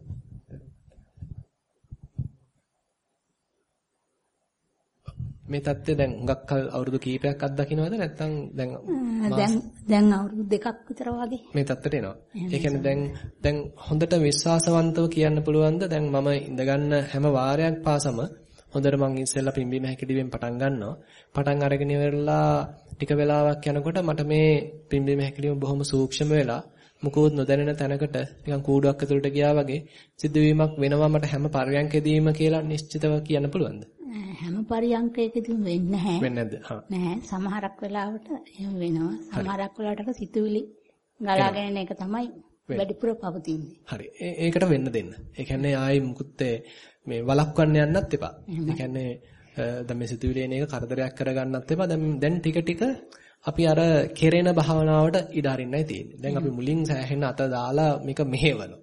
මේ தත්ත්වය දැන් හුඟක් කල් අවුරුදු කීපයක් අත්දකින්නවද නැත්නම් දැන් දැන් දැන් අවුරුදු දෙකක් විතර වගේ මේ தත්ත්වයට එනවා. ඒ කියන්නේ දැන් දැන් හොඳට විශ්වාසවන්තව කියන්න පුළුවන්ද දැන් මම ඉඳගන්න හැම වාරයක් පාසම හොඳට මං ඉස්සෙල්ලා පිම්බීම හැකිලිවෙන් පටන් ගන්නවා. පටන් අරගෙන ඉවරලා ටික වෙලාවක් යනකොට මට මේ පිම්බීම හැකිලිම බොහොම සූක්ෂම වෙලා මුකුත් නොදැනෙන තැනකට නිකන් කූඩුවක් ඇතුළට ගියා වගේ සිද්ධවීමක් වෙනවා මට හැම පරයන්කෙදීම කියලා නිශ්චිතව කියන්න පුළුවන්ද? හැම පරියන්කයකදීම වෙන්නේ නැහැ. වෙන්නේ නැද්ද? නැහැ. සමහරක් වෙලාවට එහෙම වෙනවා. සමහරක් වෙලාවට සිතුවිලි ගලාගෙන එක තමයි වැඩිපුර පවතින්නේ. හරි. ඒකට වෙන්න දෙන්න. ඒ කියන්නේ ආයි මුකුත් මේ වළක්වන්න යන්නත් එපා. ඒ කියන්නේ දැන් මේ සිතුවිලි එන එක කරදරයක් කරගන්නත් එපා. දැන් දැන් ටික ටික අපි අර කෙරෙන භාවනාවට ඉඩ අරින්නයි තියෙන්නේ. දැන් අපි මුලින් සෑහෙන අත දාලා මේක මෙහෙවනවා.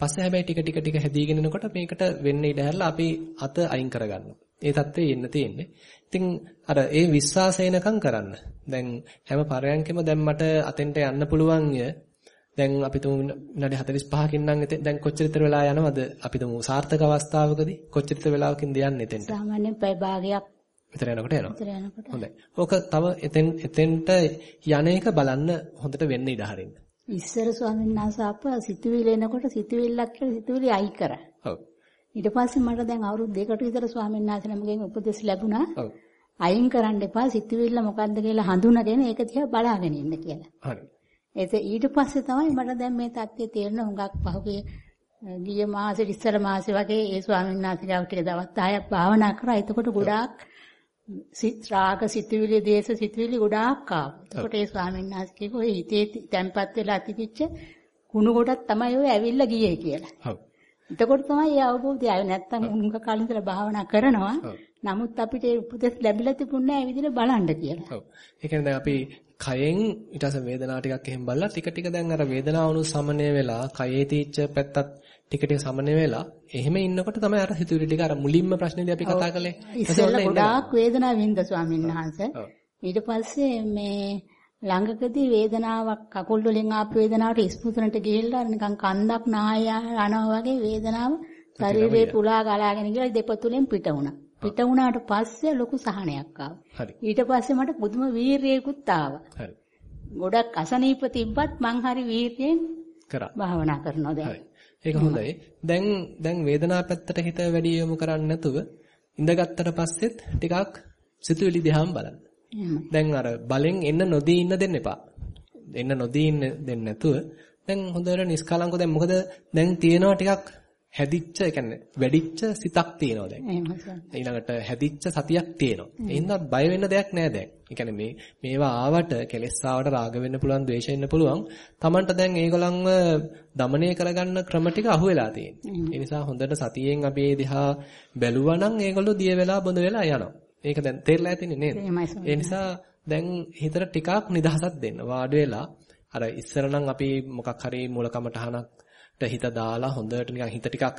පස්සේ හැබැයි ටික ටික ටික හැදීගෙන එනකොට මේකට වෙන්න ඉඩ හැරලා අපි අත අයින් කරගන්නවා. ඒ தත්ත්වේ එන්න තියෙන්නේ. ඉතින් අර ඒ විශ්වාසයනකම් කරන්න. දැන් හැම පරයන්කෙම දැන් මට අතෙන්ට යන්න පුළුවන්ය. දැන් අපි තුමු විනාඩි 45කින් නම් දැන් කොච්චර විතර වෙලා යනවද? අපි තුමු සාර්ථක අවස්ථාවකදී කොච්චර විතර වෙලාවකින්ද යන්නේ එතෙන්ට? සාමාන්‍යයෙන් පැය භාගයක් විතර යනකොට යනවා. හොඳයි. ඕක තව එතෙන් එතෙන්ට යන එක බලන්න හොඳට වෙන්න ඉඩ හරින්න. ඉස්සර ස්වාමීන් වහන්සේ අප සිතුවිලි එනකොට සිතුවිල්ලක් කියලා සිතුවිලි අයි කරා. ඔව්. ඊට පස්සේ මට දැන් අවුරුදු දෙකකට විතර ස්වාමීන් වහන්සේ නමගෙන් උපදෙස් ලැබුණා. ඔව්. අයින් කරන්න එපා සිතුවිල්ල මොකද්ද කියලා හඳුනාගෙන ඒක දිහා බලාගෙන ඉන්න කියලා. හරි. ඒක ඊට පස්සේ තමයි මට දැන් මේ தත්ත්වය තේරෙන හුඟක් පහුගිය ගිය මාසෙ ඉස්සර මාසෙ වගේ ඒ ස්වාමීන් වහන්සේලා ටික දවස් 10ක් භාවනා කරා. එතකොට ගොඩාක් සිත් රාග සිතුවිලි දේශ සිතුවිලි ගොඩාක් ආවා. එතකොට ඒ ස්වාමීන් වහන්සේ කිව්වා ඔය හිතේ තැම්පත් වෙලා තිබිච්ච කුණු ගොඩක් තමයි ඔය ඇවිල්ලා ගියේ කියලා. ඔව්. එතකොට තමයි ඒ අවබෝධය ආවේ. නැත්තම් උන්ක කාලේ ඉඳලා භාවනා කරනවා. නමුත් අපිට ඒ උපදෙස් ලැබිලා තිබුණේ නැහැ විදිහට බලන්න කියලා. ඔව්. ඒ කියන්නේ දැන් අපි කයෙන් ඊට පස්සේ වේදනාව ටිකක් එහෙම බලලා ටික ටික දැන් අර වේදනාවනු සමනය වෙලා කයේ තීච්ච පැත්තත් ටික ටික සමනය වෙලා එහෙම ඉන්නකොට තමයි අර හිතුවිලි ටික අර මුලින්ම ප්‍රශ්නේදී අපි කතා කළේ. ඉස්සෙල්ලා ගොඩාක් වේදනාව වින්ද ස්වාමීන් වහන්සේ. ඊට පස්සේ මේ ළඟකදී වේදනාවක් කකුල් වලින් ආපු වේදනාවට ඉස්පුතුනට ගිහිල්ලා නිකන් කන්දක් නාය යනවා වගේ වේදනාව ශරීරේ පුලා ගලාගෙන ගිහලා දෙපතුලෙන් පිට වුණා. පිට වුණාට පස්සේ ලොකු සහනයක් ආවා. ඊට පස්සේ මට පුදුම වීරියකුත් ආවා. ගොඩක් අසනීප තිබ්බත් මං හරි වීරියෙන් කරා. භාවනා කරනවා දැන්. ඒක හොඳයි. දැන් දැන් වේදනාව පැත්තට හිත වැඩි යොමු කරන්නේ නැතුව ඉඳගත්තට පස්සෙත් ටිකක් සිතුවිලි දිහාම බලන්න. දැන් අර බලෙන් එන්න නොදී ඉන්න දෙන්න එපා. එන්න නොදී ඉන්න දෙන්න නැතුව දැන් හොඳට නිස්කලංක දැන් මොකද දැන් තියෙනවා ටිකක් හැදිච්ච ඒ කියන්නේ වැඩිච්ච සිතක් තියෙනවා දැන්. ඊළඟට හැදිච්ච සතියක් තියෙනවා. එහෙනම් බය වෙන්න දෙයක් නෑ දැන්. ඒ කියන්නේ මේ මේවා ආවට කෙලස් ආවට රාග වෙන්න පුළුවන්, ද්වේෂ වෙන්න පුළුවන්. Tamanට දැන් ඒගොල්ලන්ව দমনය කරගන්න ක්‍රම ටික අහුවෙලා තියෙනවා. ඒ නිසා හොඳට සතියෙන් අපි ඒ දිහා බැලුවා නම් ඒගොල්ලෝ දිය වෙලා බොඳ වෙලා යනවා. ඒක දැන් තේරලා ඇතිනේ නේද? ඒ නිසා දැන් හිතට ටිකක් නිදහසක් දෙන්න. වාඩි වෙලා අර ඉස්සර නම් අපි මොකක් හරි මූලකමටහනක් හිත දාලා හොඳට නිකන් හිත ටිකක්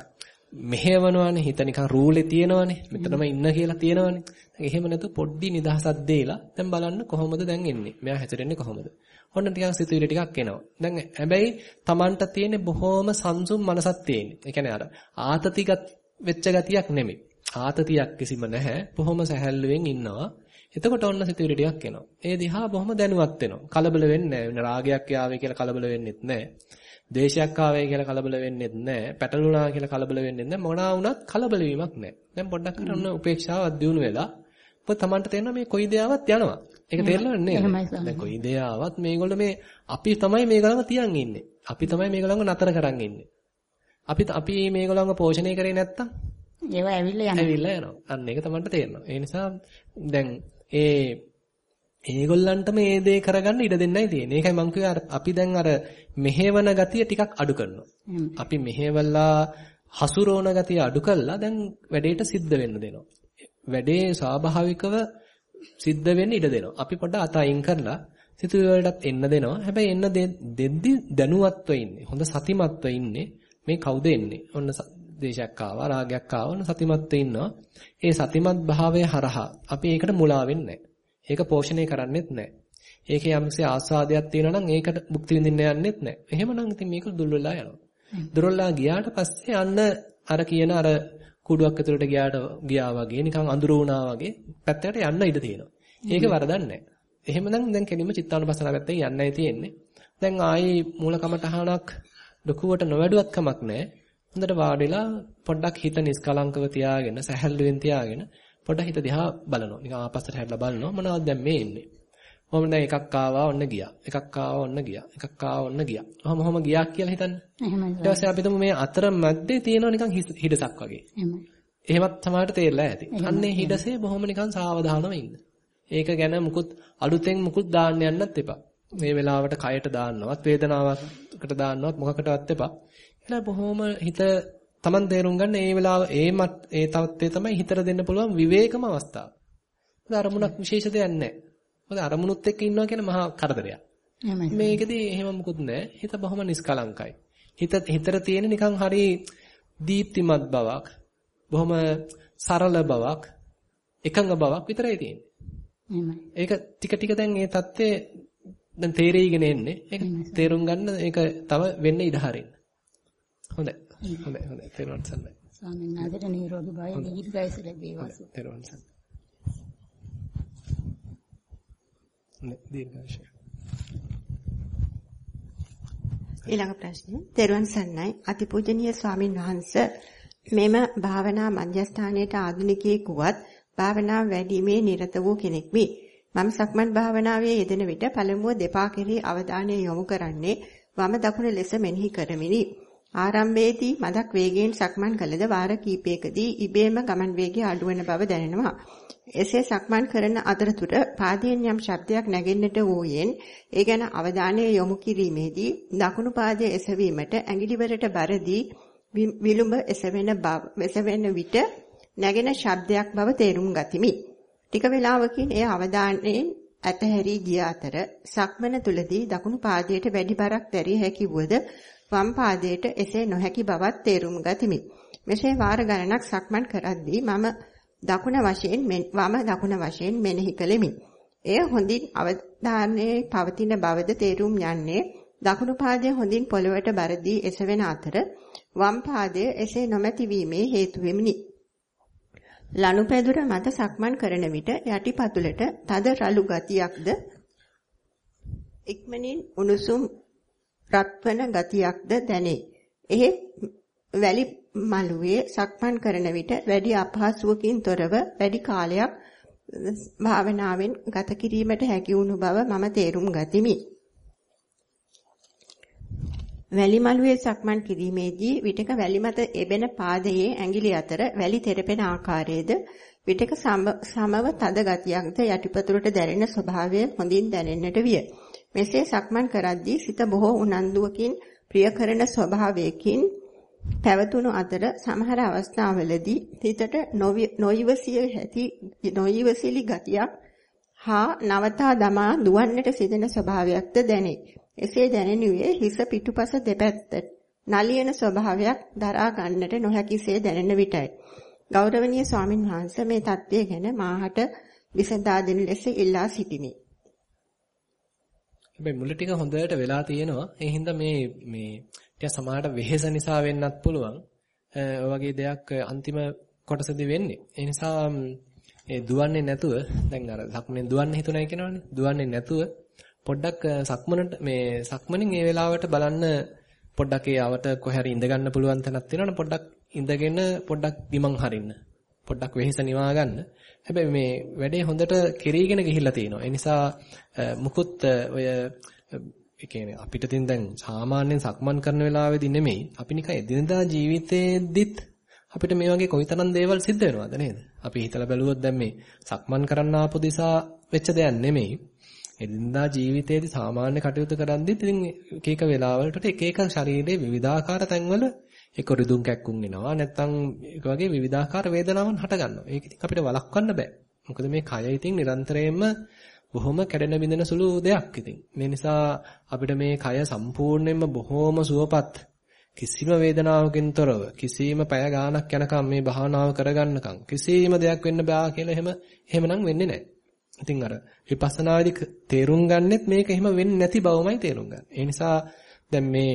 මෙහෙවනවානේ හිත නිකන් රූලේ තියෙනවානේ මෙතනම ඉන්න කියලා තියෙනවානේ. දැන් එහෙම නැතු පොඩ්ඩි නිදහසක් දෙලා දැන් බලන්න කොහොමද දැන් එන්නේ? මෙයා හැතරෙන්නේ කොහොමද? ඔන්න ටිකක් සිතුවිලි ටිකක් එනවා. දැන් හැබැයි Tamanට තියෙන බොහොම සංසුම් මනසක් තියෙන්නේ. ඒ කියන්නේ අර ආතතිගත වෙච්ච ගතියක් නෙමෙයි. ආතතියක් කිසිම නැහැ. බොහොම සැහැල්ලුවෙන් ඉන්නවා. එතකොට ඔන්න සිතුවිලි ටිකක් එනවා. ඒ දිහා බොහොම දැනුවත් වෙනවා. කලබල වෙන්නේ නැහැ. රාගයක් යාවේ කියලා කලබල වෙන්නෙත් නැහැ. දේශයක් ආවේ කියලා කලබල වෙන්නෙත් නැහැ. පැටලුණා කියලා කලබල වෙන්නෙත් නැහැ. මොනවා වුණත් කලබල වීමක් නැහැ. දැන් පොඩ්ඩක් කරන්න උපේක්ෂාවක් දිනු වෙලා ඔබ තමන්ට තේරෙනවා මේ කොයි දෙයාවත් යනවා. ඒක තේරෙනවද නේද? දැන් කොයි දෙයාවත් මේගොල්ලෝ මේ අපි තමයි මේගොල්ලන්ව තියන් ඉන්නේ. අපි තමයි මේගොල්ලන්ව නතර කරන් ඉන්නේ. අපි අපි මේගොල්ලන්ව පෝෂණය කරේ නැත්තම් ඒවා ඇවිල්ලා යනවා. ඇවිල්ලා යනවා. අන්න ඒක තමන්ට තේරෙනවා. ඒ නිසා දැන් ඒ ඒගොල්ලන්ට මේ දේ කරගන්න ඉඩ දෙන්නයි තියෙන්නේ. ඒකයි මම කිව්වේ අපි දැන් අර මෙහෙවන ගතිය ටිකක් අඩු කරනවා. අපි මෙහෙवला හසුරවන ගතිය අඩු කළා දැන් වැඩේට සිද්ධ වෙන්න දෙනවා. වැඩේ ස්වාභාවිකව සිද්ධ වෙන්න ඉඩ දෙනවා. අපි පොඩ්ඩක් අතයින් කරලා සිතුවිලි වලටත් එන්න දෙනවා. හැබැයි එන්න දෙද්දි දැනුවත්ව ඉන්නේ. හොඳ සතිමත්ව ඉන්නේ. මේ කවුද එන්නේ? ඔන්න දේශයක් ආවා, රාගයක් ආවා, ඔන්න සතිමත්ව ඉන්නවා. ඒ සතිමත් භාවය හරහා අපි ඒකට මුලා වෙන්නේ ඒක පෝෂණය කරන්නෙත් නැහැ. ඒකේ යම්කිසි ආස්වාදයක් තියෙනවා නම් ඒකට භුක්ති විඳින්න යන්නෙත් නැහැ. එහෙමනම් ඉතින් මේක දුර්වල වෙලා යනවා. දුර්වල ගියාට පස්සේ අන්න අර කියන අර කුඩුවක් ඇතුළට ගියාට ගියා වගේ නිකන් අඳුර වුණා වගේ පැත්තකට යන්න ඉඩ තියෙනවා. ඒක වරදක් නැහැ. එහෙමනම් දැන් කෙලින්ම චිත්තානුපස්සනාව පැත්තෙන් යන්නයි තියෙන්නේ. දැන් ආයේ මූලකමටහනක් ලකුවට නොවැඩුවත් කමක් නැහැ. හොඳට වාඩිලා පොඩ්ඩක් හිත නිස්කලංකව තියාගෙන සැහැල්ලුවෙන් තියාගෙන පොඩ්ඩක් හිත දිහා බලනවා. නිකන් ආපස්සට හැරිලා බලනවා මොනවද දැන් මේ ඉන්නේ. ඔහොම දැන් එකක් ආවා ඔන්න ගියා. එකක් ආවා ඔන්න ගියා. එකක් ආවා ඔන්න ගියා. ඔහොම ඔහොම ගියා කියලා හිතන්න. එහෙමයි. ඊට පස්සේ අපි මේ අතර මැද්දේ තියෙනවා නිකන් හිඩසක් වගේ. එහෙමයි. එහෙමත් තමයි තේරලා ඇති. අන්නේ හිඩසේ බොහොම නිකන් සාවධානව ඉන්න. ඒක ගැන මුකුත් අලුතෙන් මුකුත් දාන්න යන්නත් එපා. මේ වෙලාවට කයට දාන්නවත් වේදනාවකට දාන්නවත් මොකකටවත් එපා. එහෙනම් බොහොම හිත Taman තේරුම් ගන්න මේ වෙලාව ඒ ඒ තත්ත්වය තමයි හිතට දෙන්න පුළුවන් විවේකම අවස්ථාව. මොකද අරමුණක් විශේෂ දෙයක් නැහැ. මොකද අරමුණුත් එක්ක ඉන්නවා කියන මහා කරදරයක්. මේකෙදී එහෙම මුකුත් නැහැ. හිත බොහොම නිස්කලංකයි. හිත හිතට තියෙන නිකන් හරි දීප්තිමත් බවක්, බොහොම සරල බවක්, එකඟ බවක් විතරයි තියෙන්නේ. ඒක ටික ටික දැන් මේ தත්ත්වය දැන් තේරෙයිගෙන එන්නේ. ඒක තේරුම් ගන්න ඒක තව වෙන්න ඉඩ හරින්න. හොඳයි. හොඳයි හොඳයි තේරුම් ගන්න. ස්වාමීන් වහන්සේට නිරෝගී භාවය දීර්ඝායස ලැබේවා. තේරුම් ගන්න. දීර්ඝායස. ඊළඟ ප්‍රශ්නය. තෙරුවන් සරණයි. අතිපූජනීය ස්වාමින් වහන්සේ මෙම භාවනා මධ්‍යස්ථානයේ ආධුනිකයෙක් වුවත් භාවනාව වැඩිීමේ නිරත වූ කෙනෙක්මි. මම සක්මන් භාවනාවේ යෙදෙන විට පළමුව දෙපා කෙරෙහි අවධානය යොමු කරන්නේ වම දකුණ ලෙස මෙනෙහි කරමිනි. ආරම්භයේදී මදක් වේගයෙන් සක්මන් කළද වාර කිහිපයකදී ඉබේම ගමන් වේගය අඩු වෙන බව දැනෙනවා. එසේ සක්මන් කරන අතරතුර පාදයෙන් යම් ශබ්දයක් නැගෙන්නට වූයෙන් ඒ ගැන අවධානය යොමු කිරීමේදී දකුණු පාදයේ එසවීමට ඇඟිලිවලට බරදී විලුඹ එසවෙන බව එසවෙන විට නැගෙන ශබ්දයක් බව තේරුම් ගතිමි. ටික වේලාවකින් එය අවධානයෙන් ඇතහැරී ගිය අතර සක්මන තුලදී දකුණු පාදයට වැඩි බරක් දැරිය හැකි වුවද වම් පාදයට එසේ නොහැකි බවත් තේරුම් ගතිමි. මෙසේ වාර ගණනක් සක්මන් කරද්දී මම දකුණ වශයෙන් වම දකුණ වශයෙන් මෙනෙහි කළෙමි. එය හොඳින් අවධානයේ පවතින බවද තේරුම් යන්නේ දකුණු පාදය හොඳින් පොළවට බර දී එසවෙන අතර වම් පාදය එසේ නොමැති වීමේ හේතු වෙමිනි. ලනුපැදුර මත සක්මන් කරන විට යටිපතුලට තද රළු ගතියක්ද ඉක්මනින් උණුසුම් රත්වන ගතියක්ද දැනේ. එහෙත් වැලි මළුවේ සක්මන් කරන විට වැඩි අපහසුවකින් තොරව වැඩි කාලයක් භාවනාවෙන් ගත කිරීමට හැකි වුණු බව මම තේරුම් ගතිමි. වැලි මළුවේ සක්මන් කිරීමේදී විටක වැලි මත එබෙන පාදයේ ඇඟිලි අතර වැලි තෙරපෙන ආකාරයේද විටක සමව තද ගතියක්ද යටිපතුලට දැනෙන ස්වභාවය හොඳින් දැනෙන්නට විය. මෙසේ සක්මන් කරද්දී සිත බොහෝ උනන්දුවකින් ප්‍රිය කරන ස්වභාවයකින් පැවතුණු අතර සමහර අවස්ථාවලදී හිතට නොයිවසිය ඇති නොයිවසිලි ගතියක් හා නවතා දමා දුවන්නට සිදෙන ස්වභාවයක්ද දැනේ. එසේ දැනෙනුයේ හිස පිටුපස දෙපැත්ත නලියන ස්වභාවයක් දරා ගන්නට නොහැකිසේ දැනෙන විටයි. ගෞරවනීය ස්වාමින් වහන්සේ මේ தත්ත්වය ගැන මාහට විසඳා දෙන ලෙස ඉල්ලා සිටිමි. හැබැයි මුල ටික හොඳට වෙලා තියෙනවා. ඒ හින්දා මේ මේ ටික සමාහට වෙහෙස නිසා වෙන්නත් පුළුවන්. ඔය වගේ දෙයක් අන්තිම කොටසදී වෙන්නේ. ඒ නිසා ඒ දුවන්නේ නැතුව දැන් අර සක්මනේ දුවන්න හිතුණයි කියනවනේ. දුවන්නේ නැතුව පොඩ්ඩක් සක්මනට මේ සක්මනින් ඒ වෙලාවට බලන්න පොඩ්ඩක් ඒ ආවට කොහරි ඉඳ ගන්න පුළුවන් තැනක් තියෙනවනේ පොඩ්ඩක් ඉඳගෙන පොඩ්ඩක් බිමන් හරින්න. පොඩ්ඩක් වෙහෙස නිවා ගන්න. හැබැයි මේ වැඩේ හොඳට කෙරීගෙන ගිහිල්ලා තියෙනවා. ඒ නිසා මුකුත් ඔය ඒ කියන්නේ අපිට තින් දැන් සාමාන්‍යයෙන් සක්මන් කරන වෙලාවෙදී නෙමෙයි අපි නිකන් එදිනදා ජීවිතේදිත් අපිට මේ වගේ කොයිතරම් දේවල් සිද්ධ වෙනවද නේද? අපි හිතලා බැලුවොත් දැන් මේ සක්මන් කරන්න ආපු දිසා වෙච්ච දෙයක් නෙමෙයි. එදිනදා ජීවිතයේදී සාමාන්‍ය කටයුතු කරද්දී ඉතින් එක එක වෙලාවලට එක එක ශරීරයේ විවිධාකාර තැන්වල ඒක රිදුම් කැක්කුම් එනවා නැත්නම් ඒක වගේ විවිධාකාර වේදනාවන් හට ගන්නවා. ඒක ඉතින් අපිට වළක්වන්න බෑ. මොකද මේ කය ඉතින් නිරන්තරයෙන්ම බොහොම කැඩෙන බිඳෙන සුළු දෙයක් ඉතින්. මේ නිසා අපිට මේ කය සම්පූර්ණයෙන්ම බොහොම සුවපත් කිසිම වේදනාවකින් තොරව කිසිම පැය ගාණක් යනකම් මේ භාවනාව කරගන්නකම් කිසිම දෙයක් වෙන්න බෑ කියලා එහෙම එහෙමනම් වෙන්නේ නැහැ. ඉතින් අර විපස්සනාවේදී තේරුම් ගන්නෙත් මේක එහෙම වෙන්නේ නැති බවමයි තේරුම් ගන්න. ඒ නිසා දැන් මේ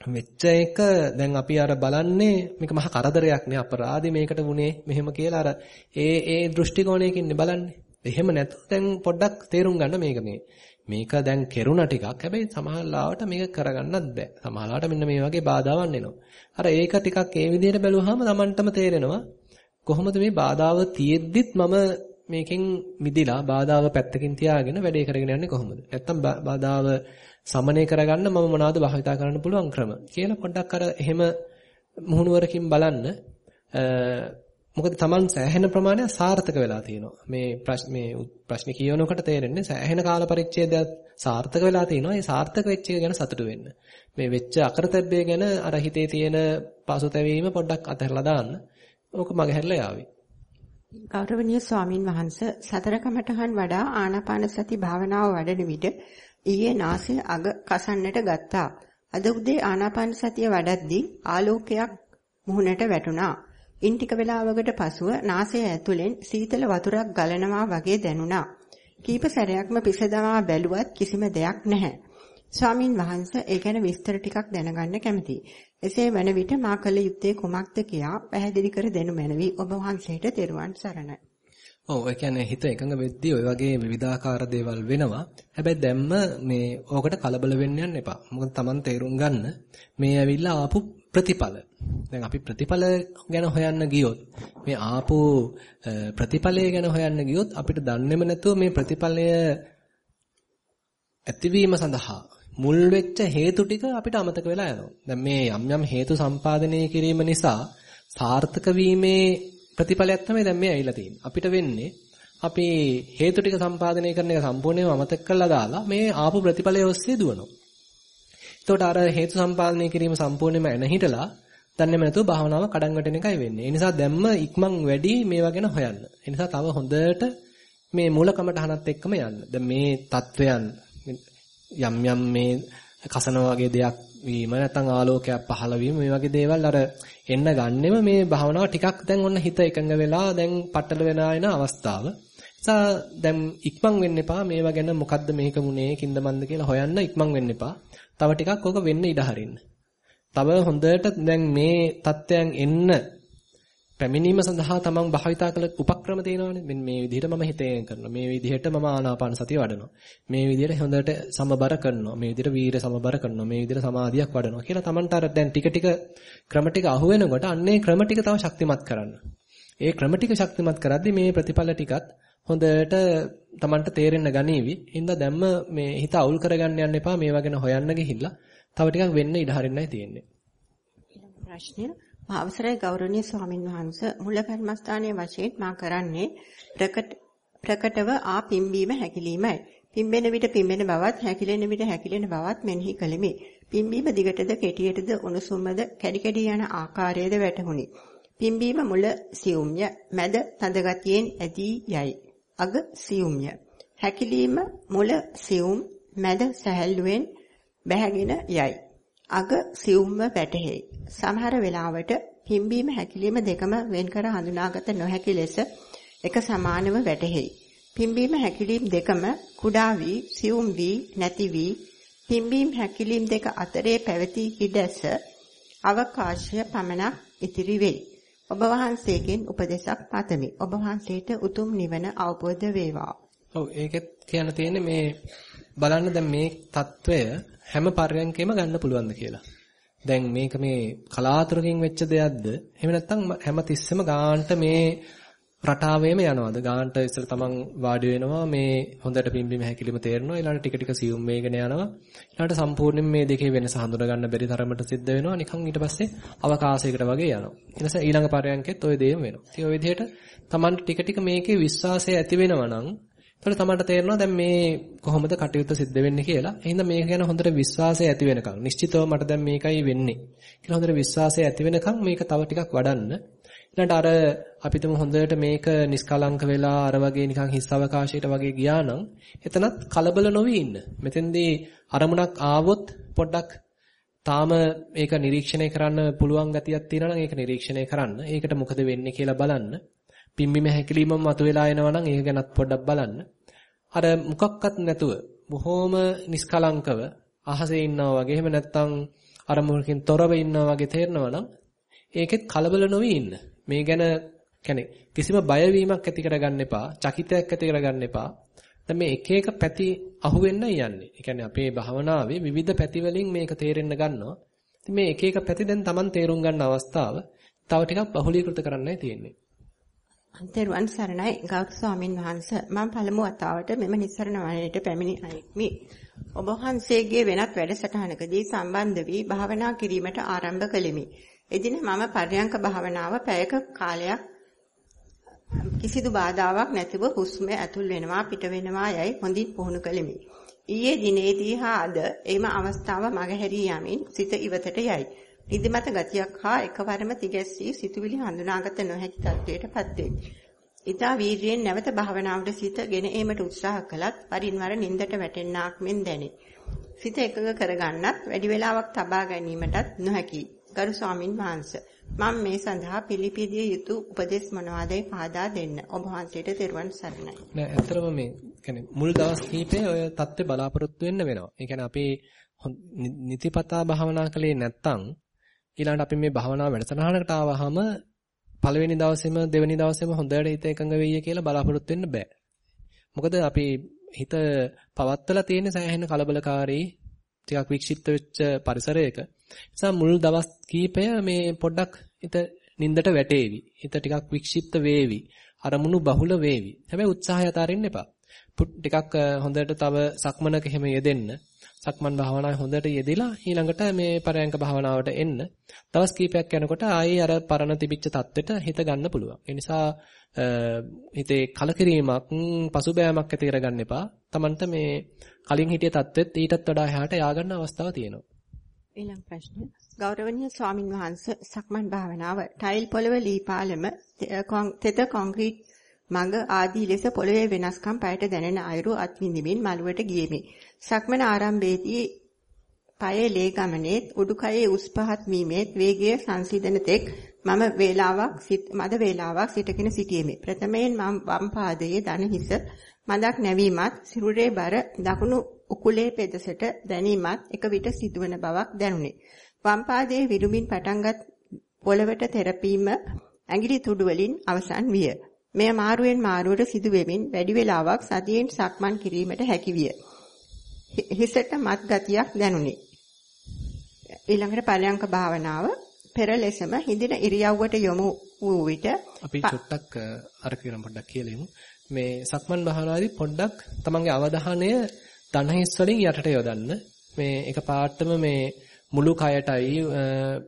වෙච්ච එක දැන් අපි අර බලන්නේ මේක මහා කරදරයක් නේ අපරාධි මේකට වුණේ මෙහෙම කියලා අර ඒ ඒ දෘෂ්ටි කෝණයකින් බලන්නේ. එහෙම නැතුව දැන් පොඩ්ඩක් තේරුම් ගන්න මේක මේ මේක දැන් කෙරුණා ටිකක්. හැබැයි සමහරලාවට මේක කරගන්නත් බෑ. සමහරලාවට මෙන්න මේ වගේ බාධාවන් එනවා. අර ඒක ටිකක් ඒ විදිහට බැලුවාම Tamanටම තේරෙනවා කොහොමද මේ බාධාව තියෙද්දිත් මම මේකෙන් මිදිලා බාධාව පැත්තකින් තියාගෙන වැඩේ කරගෙන යන්නේ කොහොමද? නැත්තම් බාධාව සමනය කරගන්න මම මොනවද භාවිතා කරන්න පුළුවන් ක්‍රම කියලා පොඩ්ඩක් අර එහෙම මුහුණුවරකින් බලන්න මොකද Taman සෑහෙන ප්‍රමාණයක් සාර්ථක වෙලා තියෙනවා. මේ මේ ප්‍රශ්න කියවනකොට තේරෙන්නේ සෑහෙන කාල පරිච්ඡේදයක් සාර්ථක වෙලා තිනවා. ඒ සාර්ථක වෙච්ච එක ගැන සතුටු වෙන්න. මේ වෙච්ච අකරතැබ්බේ ගැන අර හිතේ තියෙන පසුතැවීම පොඩ්ඩක් අතහැරලා දාන්න. ඕක මගහැරලා යාවි. ගෞරවනීය ස්වාමින් වහන්සේ සතර කමඨහන් වඩා ආනාපාන සති භාවනාව වඩන විට ඊයේ නාසය අග කසන්නට ගත්තා. අද උදේ ආනාපාන සතිය වඩද්දී ආලෝකයක් මුහුණට වැටුණා. ඉන් ටික වේලාවකට පසුව නාසය ඇතුලෙන් සීතල වතුරක් ගලනවා වගේ දැනුණා. කීප සැරයක්ම පිස දමා බැලුවත් කිසිම දෙයක් නැහැ. ස්වාමින් වහන්සේ ඒ ගැන විස්තර ටිකක් දැනගන්න කැමතියි. එසේ වන විට මා කළ යුත්තේ කුමක්ද කියා පැහැදිලි කර දෙනු මැනවි. ඔබ වහන්සේට තෙරුවන් සරණයි. ඔව් ඒ කියන්නේ හිත එකඟ වෙද්දී ওই වගේ විවිධාකාර දේවල් වෙනවා. හැබැයි දැම්ම මේ ඕකට කලබල වෙන්න යන්න එපා. මොකද Taman තේරුම් ගන්න මේ ඇවිල්ලා ආපු ප්‍රතිඵල. දැන් අපි ප්‍රතිඵල ගැන හොයන්න ගියොත් මේ ආපු ප්‍රතිඵලය ගැන හොයන්න ගියොත් අපිට දන්නේම නැතුව මේ ප්‍රතිඵලය ඇතිවීම සඳහා මුල් වෙච්ච හේතු ටික අපිට අමතක වෙලා යනවා. දැන් මේ යම් යම් හේතු සම්පාදනය කිරීම නිසා සාර්ථක වීමේ ප්‍රතිඵලයක් තමයි දැන් මේ ඇවිල්ලා තියෙන්නේ. අපිට වෙන්නේ අපි හේතු ටික සම්පාදනය කරන එක සම්පූර්ණයෙන්ම අමතක කරලා දාලා මේ ආපු ප්‍රතිඵලය ඔස්සේ දුවනවා. එතකොට අර හේතු සම්පාදනය කිරීම සම්පූර්ණයෙන්ම එන හිටලා දන්නේම නැතුව භාවනාව කඩන් වැටෙන එකයි වෙන්නේ. ඒ නිසා දැම්ම ඉක්මන් වැඩි මේවා ගැන හොයන්න. ඒ නිසා තව හොඳට මේ මූලකමටහනත් එක්කම යන්න. දැන් මේ தත්වයන් යම් යම් මේ කසන වගේ දෙයක් වීම නැත්නම් ආලෝකයක් පහළ වීම මේ වගේ දේවල් අර එන්න ගන්නෙම මේ භාවනාව ටිකක් දැන් ඔන්න හිත එකඟ වෙලා දැන් පටල වෙලා එන අවස්ථාව. නිසා දැන් ඉක්මන් වෙන්න එපා මේවා ගැන මොකද්ද මේක මුනේ කින්ද මන්ද කියලා හොයන්න ඉක්මන් වෙන්න එපා. තව ටිකක් ඕක වෙන්න ඉඩ තව හොඳට දැන් මේ தත්වයන් එන්න පැමිණීම සඳහා තමන් භාවිතා කළ උපක්‍රම තියෙනවානේ. මෙන්න මේ විදිහට මම හිතේන් කරනවා. මේ විදිහට මම ආනාපාන සතිය වඩනවා. මේ විදිහට හොඳට සමබර කරනවා. මේ විදිහට වීර සමබර කරනවා. මේ විදිහට සමාධියක් වඩනවා කියලා තමන්ට අර දැන් ටික ටික ක්‍රම ටික අහු වෙනකොට අන්නේ ක්‍රම ටික තව ශක්තිමත් කරන්න. ඒ ක්‍රම ටික ශක්තිමත් කරද්දී මේ ප්‍රතිඵල ටිකත් හොඳට තමන්ට තේරෙන්න ගනීවි. හින්දා දැම්ම මේ හිත අවුල් කරගන්න යන්න එපා. මේවා ගැන හොයන්න ගිහිල්ලා තව ටිකක් වෙන්න ඉඩ හරින්නයි තියෙන්නේ. ප්‍රශ්නය අවසරයි ගෞරවනීය ස්වාමින් වහන්සේ මුල කර්මස්ථානයේ වශයෙන් මා කරන්නේ ප්‍රකට ප්‍රකටව ආ පිම්බීම හැකිලීමයි. පිම්බෙන විට පිම්බෙන බවත් හැකිලෙන විට හැකිලෙන බවත් මෙනෙහි කළෙමි. පිම්බීම දිගටද කෙටියටද උණුසුමද කැඩි කැඩි යන ආකාරයද වැටහුණි. පිම්බීම මුල සියුම්ය, මැද තද ගතියෙන් ඇදී යයි. අග සියුම්ය. හැකිලීම මුල සියුම්, මැද සැහැල්ලුවෙන් බැහැගෙන යයි. අග සියුම්ව වැටහෙයි. සමහර වෙලාවට පිම්බීම හැකිලිම දෙකම වෙන්කර හඳුනාගත නොහැකි ලෙස එක සමානව වැටහෙයි. පිම්බීම හැකිලිම් දෙකම කුඩා වී සියුම් වී නැති වී පිම්බීම් හැකිලිම් දෙක අතරේ පැවති හිඩැස අවකාශය පමණක් ඉතිරි වෙයි. ඔබ වහන්සේගෙන් උපදේශක් පතමි. ඔබ වහන්සේට උතුම් නිවන අවබෝධ වේවා. ඔව් ඒකත් කියන්න තියෙන්නේ මේ බලන්න දැන් මේ తত্ত্বය හැම පර්යන්කෙම ගන්න පුළුවන්ද කියලා. දැන් මේක මේ කලාතුරකින් වෙච්ච දෙයක්ද? එහෙම නැත්නම් හැම තිස්සෙම ගානට මේ රටාවෙම යනවාද ගානට ඉස්සර තමන් වාඩි වෙනවා මේ හොඳට පිම්බීම හැකිලිම තේරෙනවා ඊළඟ ටික ටික සියුම් වේගන යනවා ඊළඟට සම්පූර්ණයෙන් මේ දෙකේ වෙනස හඳුනා ගන්න බැරි තරමට සිද්ධ වෙනවා නිකන් ඊට පස්සේ අවකාශයකට වගේ යනවා ඊට පස්සේ ඊළඟ පරයන්කෙත් ওই දේම වෙනවා ඉතින් ওই විදිහට තමන්ට ටික ටික මේකේ විශ්වාසය ඇති වෙනවා නම් එතකොට තමන්ට තේරෙනවා දැන් මේ කොහොමද කටයුත්ත සිද්ධ වෙන්නේ කියලා. එහෙනම් මේක ගැන හොඳට විශ්වාසය ඇති වෙනකන් නිශ්චිතව මට දැන් මේකයි වෙන්නේ කියලා හොඳට විශ්වාසය ඇති වෙනකන් මේක තව ටිකක් වඩන්න. ඊළඟට අර අපිටම හොඳට මේක නිස්කලංක වෙලා අර වගේ නිකන් හිස් අවකාශයට වගේ ගියා නම් එතනත් කලබල නොවි ඉන්න. මෙතෙන්දී අරමුණක් ආවොත් පොඩ්ඩක් තාම ඒක නිරීක්ෂණය කරන්න පුළුවන් ගතියක් තියෙනවා නම් ඒක නිරීක්ෂණය කරන්න. ඒකට මොකද වෙන්නේ කියලා බලන්න. පිම්බිම හැකිලිමම මතුවලා එනවා නම් ඒක ගැනත් පොඩ්ඩක් බලන්න. අර මොකක්වත් නැතුව බොහොම නිස්කලංකව අහසේ ඉන්නවා වගේ එහෙම නැත්නම් අරමුණකින් තොරව ඉන්නවා වගේ තේරෙනවා නම් ඒකෙත් කලබල නොවි ඉන්න. මේ ගැන කියන්නේ කිසිම බයවීමක් ඇති කරගන්න එපා, චකිතයක් ඇති කරගන්න එපා. දැන් මේ එක එක පැති අහුවෙන්න යන්නේ. ඒ කියන්නේ අපේ භාවනාවේ විවිධ පැති වලින් මේක තේරෙන්න ගන්නවා. ඉතින් මේ එක එක පැති දැන් Taman තේරුම් ගන්න අවස්ථාව තව ටිකක් බහුලීකృత කරන්නයි තියෙන්නේ. අන්තර්වන් සරණයි ගෞරව ස්වාමින් වහන්සේ මම පළමු වතාවට මෙම නිස්සරණ වනයේට පැමිණි අයෙක්මි. ඔබ වහන්සේගේ වෙනත් වැඩසටහනකදී සම්බන්ධ වී භාවනා කිරීමට ආරම්භ කළෙමි. එදින මම පර්යංක භාවනාව පැයක කාලයක් කිසිදු බාධාවක් නැතිව හුස්ම ඇතුල් වෙනවා පිට වෙනවා යයි හොඳින් පුහුණු කළෙමි. ඊයේ දිනේදී හා අද එම අවස්ථාව මගහැරී යමින් සිත ඉවතට යයි. නිදිමත ගතියක් හා එකවරම තිගැස්සී සිතුවිලි හඳුනාගත නොහැකි තත්ත්වයටපත් වේ. ඊතා වීර්යයෙන් නැවත භාවනාවට සිත ගෙන ඒමට උත්සාහ කළත් වරින් වර නින්දට වැටෙන්නාක් මෙන් දැනේ. සිත එකඟ කරගන්නත් වැඩි වේලාවක් තබා ගැනීමටත් නොහැකි. ගරු ස්වාමින් වහන්සේ මම මේ සඳහා පිළිපිදිය යුතු උපදෙස් මොනවාදයි පහදා දෙන්න. ඔබ වහන්සේට තෙරුවන් සරණයි. නෑ ඇත්තටම මේ කියන්නේ මුල් දවස් කීපේ ඔය தත්ත්වය බලාපොරොත්තු වෙන්න වෙනවා. ඒ කියන්නේ අපි නිතිපතා භාවනා කළේ නැත්තම් ඊළඟට අපි මේ භාවනා වැඩසටහනකට ආවහම පළවෙනි දවසේම දෙවෙනි දවසේම හොඳට හිත එකඟ වෙయ్య කියලා බලාපොරොත්තු වෙන්න බෑ. මොකද අපි හිත පවත්තලා තියෙන සෑහෙන කලබලකාරී ටිකක් වික්ෂිප්ත වෙච්ච පරිසරයක. නිසා මුල් දවස් කීපය මේ පොඩ්ඩක් හිත නින්දට වැටේවි. හිත ටිකක් වික්ෂිප්ත වේවි. අරමුණු බහුල වේවි. හැබැයි උත්සාහය අතාරින්න එපා. ටිකක් හොඳට තව සක්මනක එහෙම යෙදෙන්න. සක්මන් භාවනාවේ හොඳට යෙදিলা ඊළඟට මේ පරයන්ක භාවනාවට එන්න දවස් කීපයක් යනකොට ආයේ අර පරණ තිබිච්ච தත්වෙට හිත ගන්න පුළුවන්. ඒ නිසා හිතේ කලකිරීමක් පසුබෑමක් ඇති කරගන්න එපා. Tamanට මේ කලින් හිටිය தත්වෙත් ඊටත් වඩා එහාට ය아가න්න අවස්ථාව තියෙනවා. ඊළඟ ප්‍රශ්නය ගෞරවනීය ස්වාමින් වහන්සේ සක්මන් භාවනාව ටයිල් පොළව ලී පාලම තෙත කොන්ක්‍රීට් මඟ ආදී ලෙස පොළවේ වෙනස්කම් පයට දැනෙන අයුරු අත්විඳිමින් මළුවට ගියෙමි. සක්මන ආරම්භයේදී පයේ ලේ ගමනේත් උඩුකයේ උස් පහත් වීමේත් වේගය සංසිඳන තෙක් මම වේලාවක් මද වේලාවක් සිටගෙන සිටියෙමි. ප්‍රථමයෙන් මම වම් පාදයේ දන හිස මදක් නැවීමත් සිරුරේ බර දකුණු උකුලේ පෙදසට දැනීමත් එක විට සිදුවන බවක් දැනුනි. වම් පාදයේ විරුමින් පටන්ගත් පොළවට තෙරපීම ඇඟිලි තුඩු වලින් අවසන් විය. මෙය මාරුවෙන් මාරුවට සිදු වෙමින් වැඩි වේලාවක් සතියෙන් සක්මන් කිරීමට හැකි විය. හිසට මත් ගතියක් දැනුනි. ඊළඟට පරයන්ක භාවනාව පෙර ලෙසම හිඳින ඉරියව්වට යොමු වූ විට අපි චුට්ටක් අර කියන පොඩ්ඩක් කියලෙමු. මේ සක්මන් භාවනාවේදී පොඩ්ඩක් තමන්ගේ අවධානය දණහිස් වලින් යටට යොදන්න. මේ එක පාටම මේ මුළු කයටයි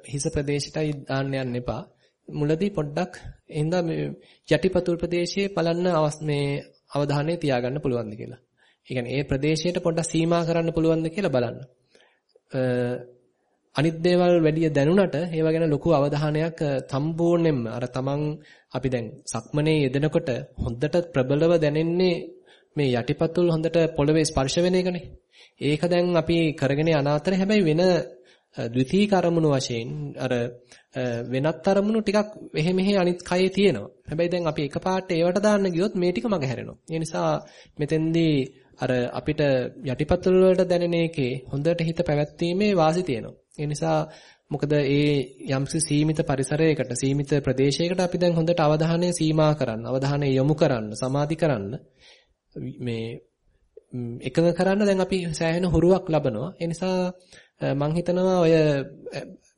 හිස ප්‍රදේශයටයි දාන්න යන්න එපා. මුලදී පොඩ්ඩක් එහෙනම් මේ යටිපතුල් ප්‍රදේශයේ බලන්න මේ අවධානය තියාගන්න පුළුවන්ද කියලා. ඒ කියන්නේ ඒ ප්‍රදේශයට පොඩ්ඩක් සීමා කරන්න පුළුවන්ද කියලා බලන්න. අනිත් දේවල් වැඩි දැනුණට ඒවා ගැන ලොකු අවධානයක් සම්පූර්ණයෙන්ම අර තමන් අපි දැන් සක්මනේ යෙදෙනකොට හොඳට ප්‍රබලව දැනෙන්නේ මේ යටිපතුල් හොඳට පොළවේ ස්පර්ශ වෙන එකනේ. ඒක දැන් අපි කරගෙන යන අතර හැබැයි වෙන ද්විතීක අරමුණු වශයෙන් අර වෙනත් අරමුණු ටිකක් එහෙ මෙහෙ අනිත් කයේ තියෙනවා. හැබැයි දැන් අපි එකපාරට ඒවට දාන්න ගියොත් මේ ටික මග හැරෙනවා. ඒ නිසා මෙතෙන්දී අර අපිට යටිපතුල් වලට දැනෙන එකේ හොඳට හිත පැවැත්වීමේ වාසි තියෙනවා. ඒ නිසා මොකද ඒ යම්සි සීමිත පරිසරයකට සීමිත ප්‍රදේශයකට අපි දැන් හොඳට අවධානය සීමා කරන්න, අවධානය යොමු කරන්න, සමාධි කරන්න මේ එකඟ කරන්න දැන් අපි සෑහෙන හුරුවක් ලබනවා. ඒ නිසා මම හිතනවා ඔය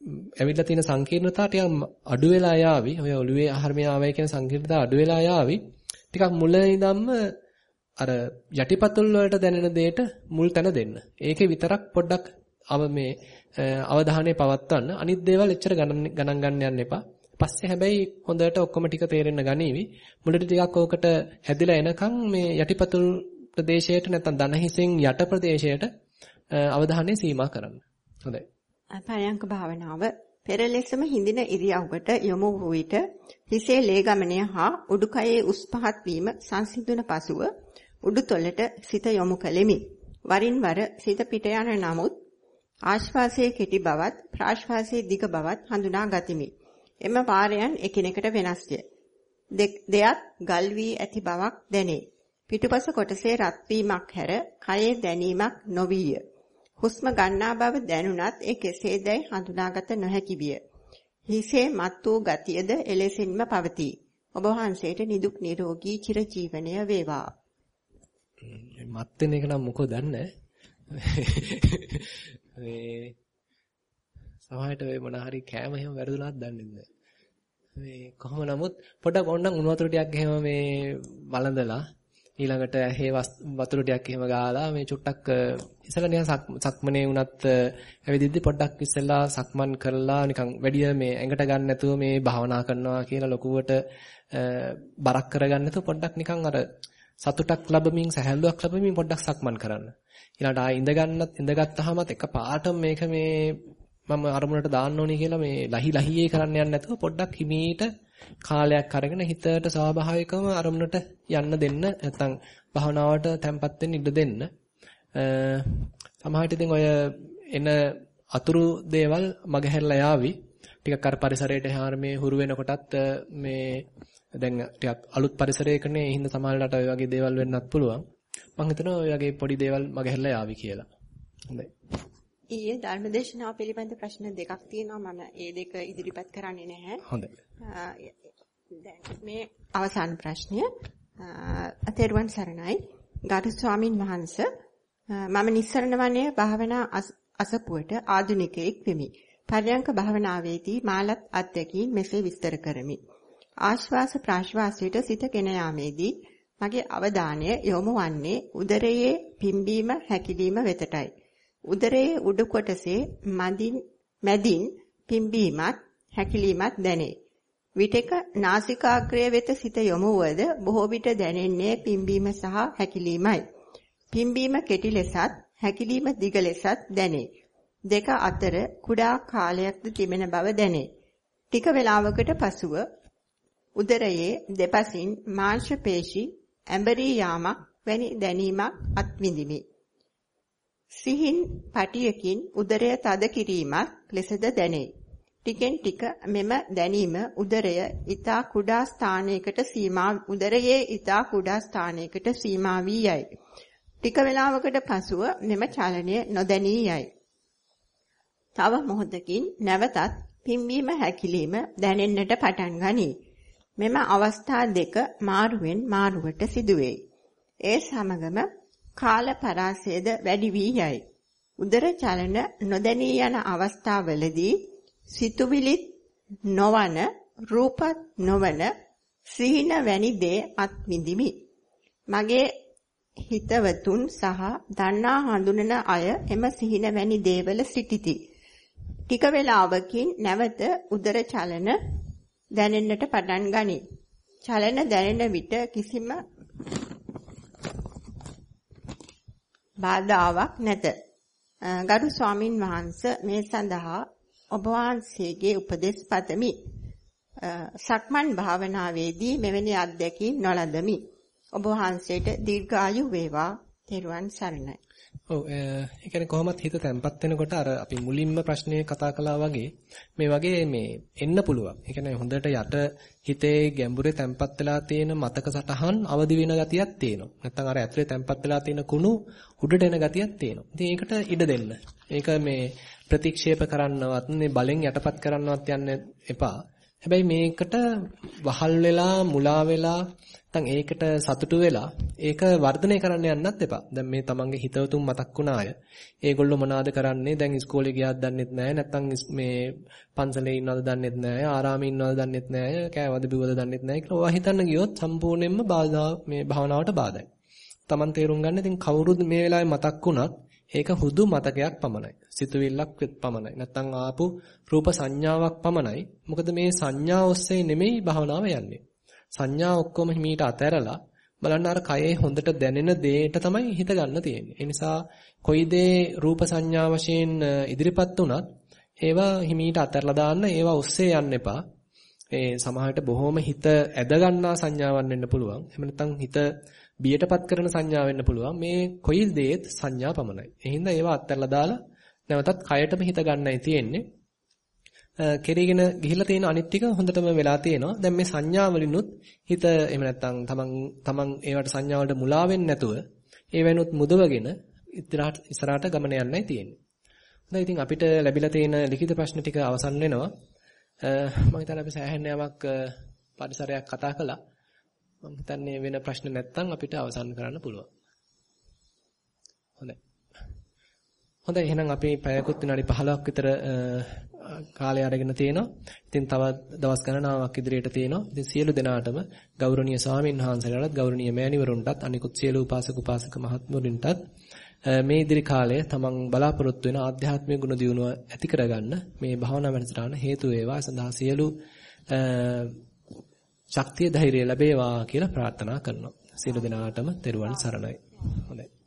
ඇවිල්ලා තියෙන සංකීර්ණතා ටිකක් අඩු වෙලා යාවි. ඔය ඔළුවේ ආහාරමය ආවයි කියන සංකීර්ණතා අඩු වෙලා යාවි. ටිකක් මුල ඉඳන්ම අර යටිපතුල් වලට දැනෙන දෙයට මුල් තැන දෙන්න. ඒකේ විතරක් පොඩ්ඩක් අව මේ අවධානය පවත්වන්න. අනිත් දේවල් එච්චර ගණන් ගන්න යන්න එපා. පස්සේ හැබැයි හොඳට ඔක්කොම ටික තේරෙන්න ගනීවි. මුලට ටිකක් ඕකට හැදිලා එනකන් මේ යටිපතුල් ප්‍රදේශයට නැත්නම් දන හිසෙන් යට ප්‍රදේශයට අවධානය සීමා කරන්න. හොඳයි. පරයන්ක භාවනාව පෙර ලෙසම හිඳින ඉරියව්වට යොමු වූ විට හිසේ ලේ ගමනය හා උඩුකයේ උස් පහත් වීම සංසිඳුන පසුව උඩුතොලට සිත යොමු කළෙමි. වරින් වර සිත පිට යන නමුත් ආශ්වාසයේ කෙටි බවත් ප්‍රාශ්වාසයේ දිග බවත් හඳුනා ගතිමි. එම වාරයන් එකිනෙකට වෙනස්ය. දෙයක් ගල් වී ඇති බවක් දැනේ. පිටුපස කොටසේ රත් වීමක් හැර කයේ දැනීමක් නොවිය. හුස්ම ගන්නා බව දැනුණත් ඒ කෙසේදයි හඳුනාගත නොහැකි විය. හිසේ මත් වූ ගතියද එලෙසින්ම පවතී. ඔබ වහන්සේට නිදුක් නිරෝගී චිරජීවනය වේවා. මත් වෙන එක නම් මොකෝ දන්නේ මේ සමහරට ඔය මොන හරි කෑම එහෙම වැරදුනාත් දන්නේ නැහැ. මේ කොහොම නමුත් පොඩ්ඩක් ඕනනම් උණු වතුර ටිකක් එහෙම මේ වළඳලා ඊළඟට හේ වතුර ටිකක් එහෙම ගාලා මේ චුට්ටක් ඉස්සලා නිකන් සක්මනේ වුණත් ඇවිදිද්දි පොඩ්ඩක් ඉස්සලා සක්මන් කරලා නිකන් වැඩි මේ ඇඟට ගන්න නැතුව මේ භාවනා කරනවා කියලා ලොකුවට බරක් කරගන්න නැතුව පොඩ්ඩක් නිකන් අර සතුටක් ලැබමින් සැහැල්ලුවක් ලැබමින් පොඩ්ඩක් සක්මන් කරන්න. ඊළඟට ආ ඉඳ ගන්නත් ඉඳගත්තාමත් එක පාටම මේක මේ මම අරමුණට දාන්න ඕනේ කියලා මේ ලහි ලහියේ කරන්න යන්නේ නැතුව පොඩ්ඩක් හිමීට කාලයක් අරගෙන හිතට ස්වාභාවිකවම අරමුණට යන්න දෙන්න නැත්නම් භාවනාවට තැම්පත් වෙන්න ඉඩ දෙන්න. සමහරට ඉතින් ඔය එන අතුරු දේවල් මගහැරලා යාවි. ටිකක් අර පරිසරයට හැරමේ හුරු වෙනකොටත් මේ දැන් ටිකක් අලුත් පරිසරයකනේ හින්ද සමහරලාට ඔය වගේ දේවල් වෙන්නත් පුළුවන්. මම හිතනවා ඔය වගේ පොඩි දේවල් මගහැරලා යාවි කියලා. හොඳයි. ඊයේ ධර්මදේශනාව පිළිබඳ ප්‍රශ්න දෙකක් තියෙනවා මම ඒ දෙක ඉදිරිපත් කරන්නේ නැහැ. හොඳයි. මේ අවසාන ප්‍රශ්නය අතේරුවන් සරණයි ගරු ස්වාමින් වහන්සේ මම නිස්සරණ වනයේ භාවනා අසපුවට ආධුනිකයෙක් වෙමි. පර්යංක භාවනාවේදී මාලත් අත්දැකීම් මෙසේ විස්තර කරමි. ආශ්වාස ප්‍රාශ්වාසයට සිත ගෙන යාමේදී මගේ අවධානය යොමු වන්නේ උදරයේ පිම්බීම හැකිලිම වෙතටයි. උදරයේ උඩු කොටසේ මදින් මැදින් පිම්බීමත් හැකිලීමත් දැනේ. විටක නාසිකාග්‍රය වෙත සිත යොමුවද බොහෝ විට දැනෙන්නේ පිම්බීම සහ හැකිලීමයි. පිම්බීම කෙටි ලෙසත් හැකිලීම දිග ලෙසත් දැනේ. දෙක අතර කුඩා කාලයක්ද තිබෙන බව දැනේ. ටික වේලාවකට පසුව උදරයේ දෙපසින් මාංශ පේශි ඇඹරී යාමක් වැනි දැනීමක් අත්විඳිමි. සිහින් පටියකින් උදරය තද කිරීමක් ලෙසද දැනේ. ටිකෙන් ටික මෙම දැනීම උදරය ඊතා කුඩා ස්ථානයකට සීමා උදරයේ ඊතා කුඩා ස්ථානයකට සීමා වී යයි. ටික වේලාවකට පසුව මෙම චලනය නොදැනී යයි. තව මොහොතකින් නැවතත් පිම්බීම හැකිලිම දැනෙන්නට පටන් ගනී. මෙම අවස්ථා දෙක මාරුවෙන් මාරුවට සිදුවේ. ඒ සමගම කාල පරාසයද වැඩි වී යයි. උදර චලන නොදැනී යන අවස්ථාවලදී සිතුවිලිත් නොවන රූපත් නොවන සිහින වැනි දේ අත්විඳිමි. මගේ හිතවතුන් සහ දන්නා හඳුනන අය එම සිහින වැනි දේවල සිටිති. ටික වේලාවකින් නැවත උදර චලන දැනෙන්නට පටන් ගනී. චලන දැනෙන විට කිසිම බාධාවක් නැත. ගරු ස්වාමින් වහන්සේ මේ සඳහා ඔබ වහන්සේගේ උපදෙස් පතමි. සක්මන් භාවනාවේදී මෙවැනි අත්දැකීම් නොලදමි. ඔබ වහන්සේට දීර්ඝායු වේවා. තෙරුවන් සරණයි. ඔව් ඒ කියන්නේ කොහොමත් හිත තැම්පත් වෙනකොට අර අපි මුලින්ම ප්‍රශ්නේ කතා කළා වගේ මේ වගේ මේ එන්න පුළුවන්. ඒ කියන්නේ හොඳට යට හිතේ ගැඹුරේ තැම්පත් වෙලා තියෙන මතක සටහන් අවදි වෙන ගතියක් තියෙනවා. නැත්නම් අර ඇතුලේ තැම්පත් වෙලා තියෙන කුණු උඩට එන ගතියක් තියෙනවා. ඉතින් ඒකට ඉඩ දෙන්න. ඒක මේ ප්‍රතික්ෂේප කරන්නවත් මේ බලෙන් යටපත් කරන්නවත් යන්න එපා. හැබැයි මේකට වහල් වෙලා මුලා වෙලා නැත්නම් ඒකට සතුටු වෙලා ඒක වර්ධනය කරන්න යන්නත් එපා. දැන් මේ තමන්ගේ හිතවතුන් මතක් වුණ අය. ඒගොල්ලෝ මොනවාද කරන්නේ? දැන් ඉස්කෝලේ ගියාද දන්නෙත් නැහැ. නැත්නම් මේ පන්සලේ ඉන්නවද දන්නෙත් නැහැ. ආරාමේ ඉන්නවද දන්නෙත් නැහැ. කෑවද බිව්වද දන්නෙත් නැහැ කියලා ඔයා හිතන්න ගියොත් සම්පූර්ණයෙන්ම බාධා මේ භාවනාවට බාධායි. තමන් තේරුම් ගන්න ඉතින් කවුරුද මේ වෙලාවේ මතක් වුණත් ඒක හුදු මතකයක් පමණයි. සිතුවිල්ලක් පමණයි. නැත්නම් ආපු රූප සංඥාවක් පමණයි. මොකද මේ සංඥා ඔස්සේ නෙමෙයි භාවනාව යන්නේ. සංඥා ඔක්කොම හිමීට අතහැරලා බලන්න අර කයේ හොඳට දැනෙන දේට තමයි හිත ගන්න තියෙන්නේ. ඒ නිසා කොයි දේ රූප සංඥා වශයෙන් ඉදිරිපත් වුණත් ඒවා හිමීට අතහැරලා දාන්න ඒවා ඔස්සේ යන්න එපා. ඒ සමහරට බොහොම හිත ඇද ගන්නා සංඥාවක් වෙන්න පුළුවන්. එහෙම නැත්නම් හිත බියටපත් කරන සංඥා වෙන්න පුළුවන්. මේ කොයි දේත් සංඥා පමණයි. ඒ හින්දා ඒවා අත්හැරලා දාලා නැවතත් කයටම හිත ගන්නයි තියෙන්නේ. කෙරීගෙන ගිහිල්ලා තියෙන අනිත් ටික හොඳටම වෙලා තියෙනවා. දැන් මේ සංඥා වලිනුත් හිත එහෙම නැත්නම් තමන් තමන් ඒවට සංඥා වලට මුලා වෙන්නේ නැතුව ඒ වෙනුත් මුදවගෙන ඉස්සරහට ඉස්සරහට ගමන යන්නයි තියෙන්නේ. හොඳයි ඉතින් අපිට ලැබිලා තියෙන ලිඛිත ප්‍රශ්න ටික අවසන් වෙනවා. මම හිතන්නේ අපි සෑහෙන යමක් පරිසරයක් කතා කළා. මම හිතන්නේ වෙන ප්‍රශ්න නැත්නම් අපිට අවසන් කරන්න පුළුවන්. හොඳයි. හොඳයි එහෙනම් අපි පැයකුත් විනාඩි 15ක් විතර කාලය අරගෙන තියෙනවා. ඉතින් තව දවස් ගණනාවක් ඉදිරියට තියෙනවා. ඉතින් සියලු දෙනාටම ගෞරවනීය ස්වාමීන් වහන්සේලාට ගෞරවනීය මෑණිවරුන්ටත් අනිකුත් සියලු උපාසක උපාසක මහත්මුරුන්ටත් මේ ඉදිරි කාලය තමන් බලාපොරොත්තු වෙන ආධ්‍යාත්මික ගුණ දියුණුව ඇති කරගන්න මේ භාවනා වැඩසටහන හේතු වේවා. සඳහා සියලු ශක්තිය ධෛර්යය ලැබේවා කියලා ප්‍රාර්ථනා කරනවා. සියලු දෙනාටම තෙරුවන් සරණයි. හොඳයි.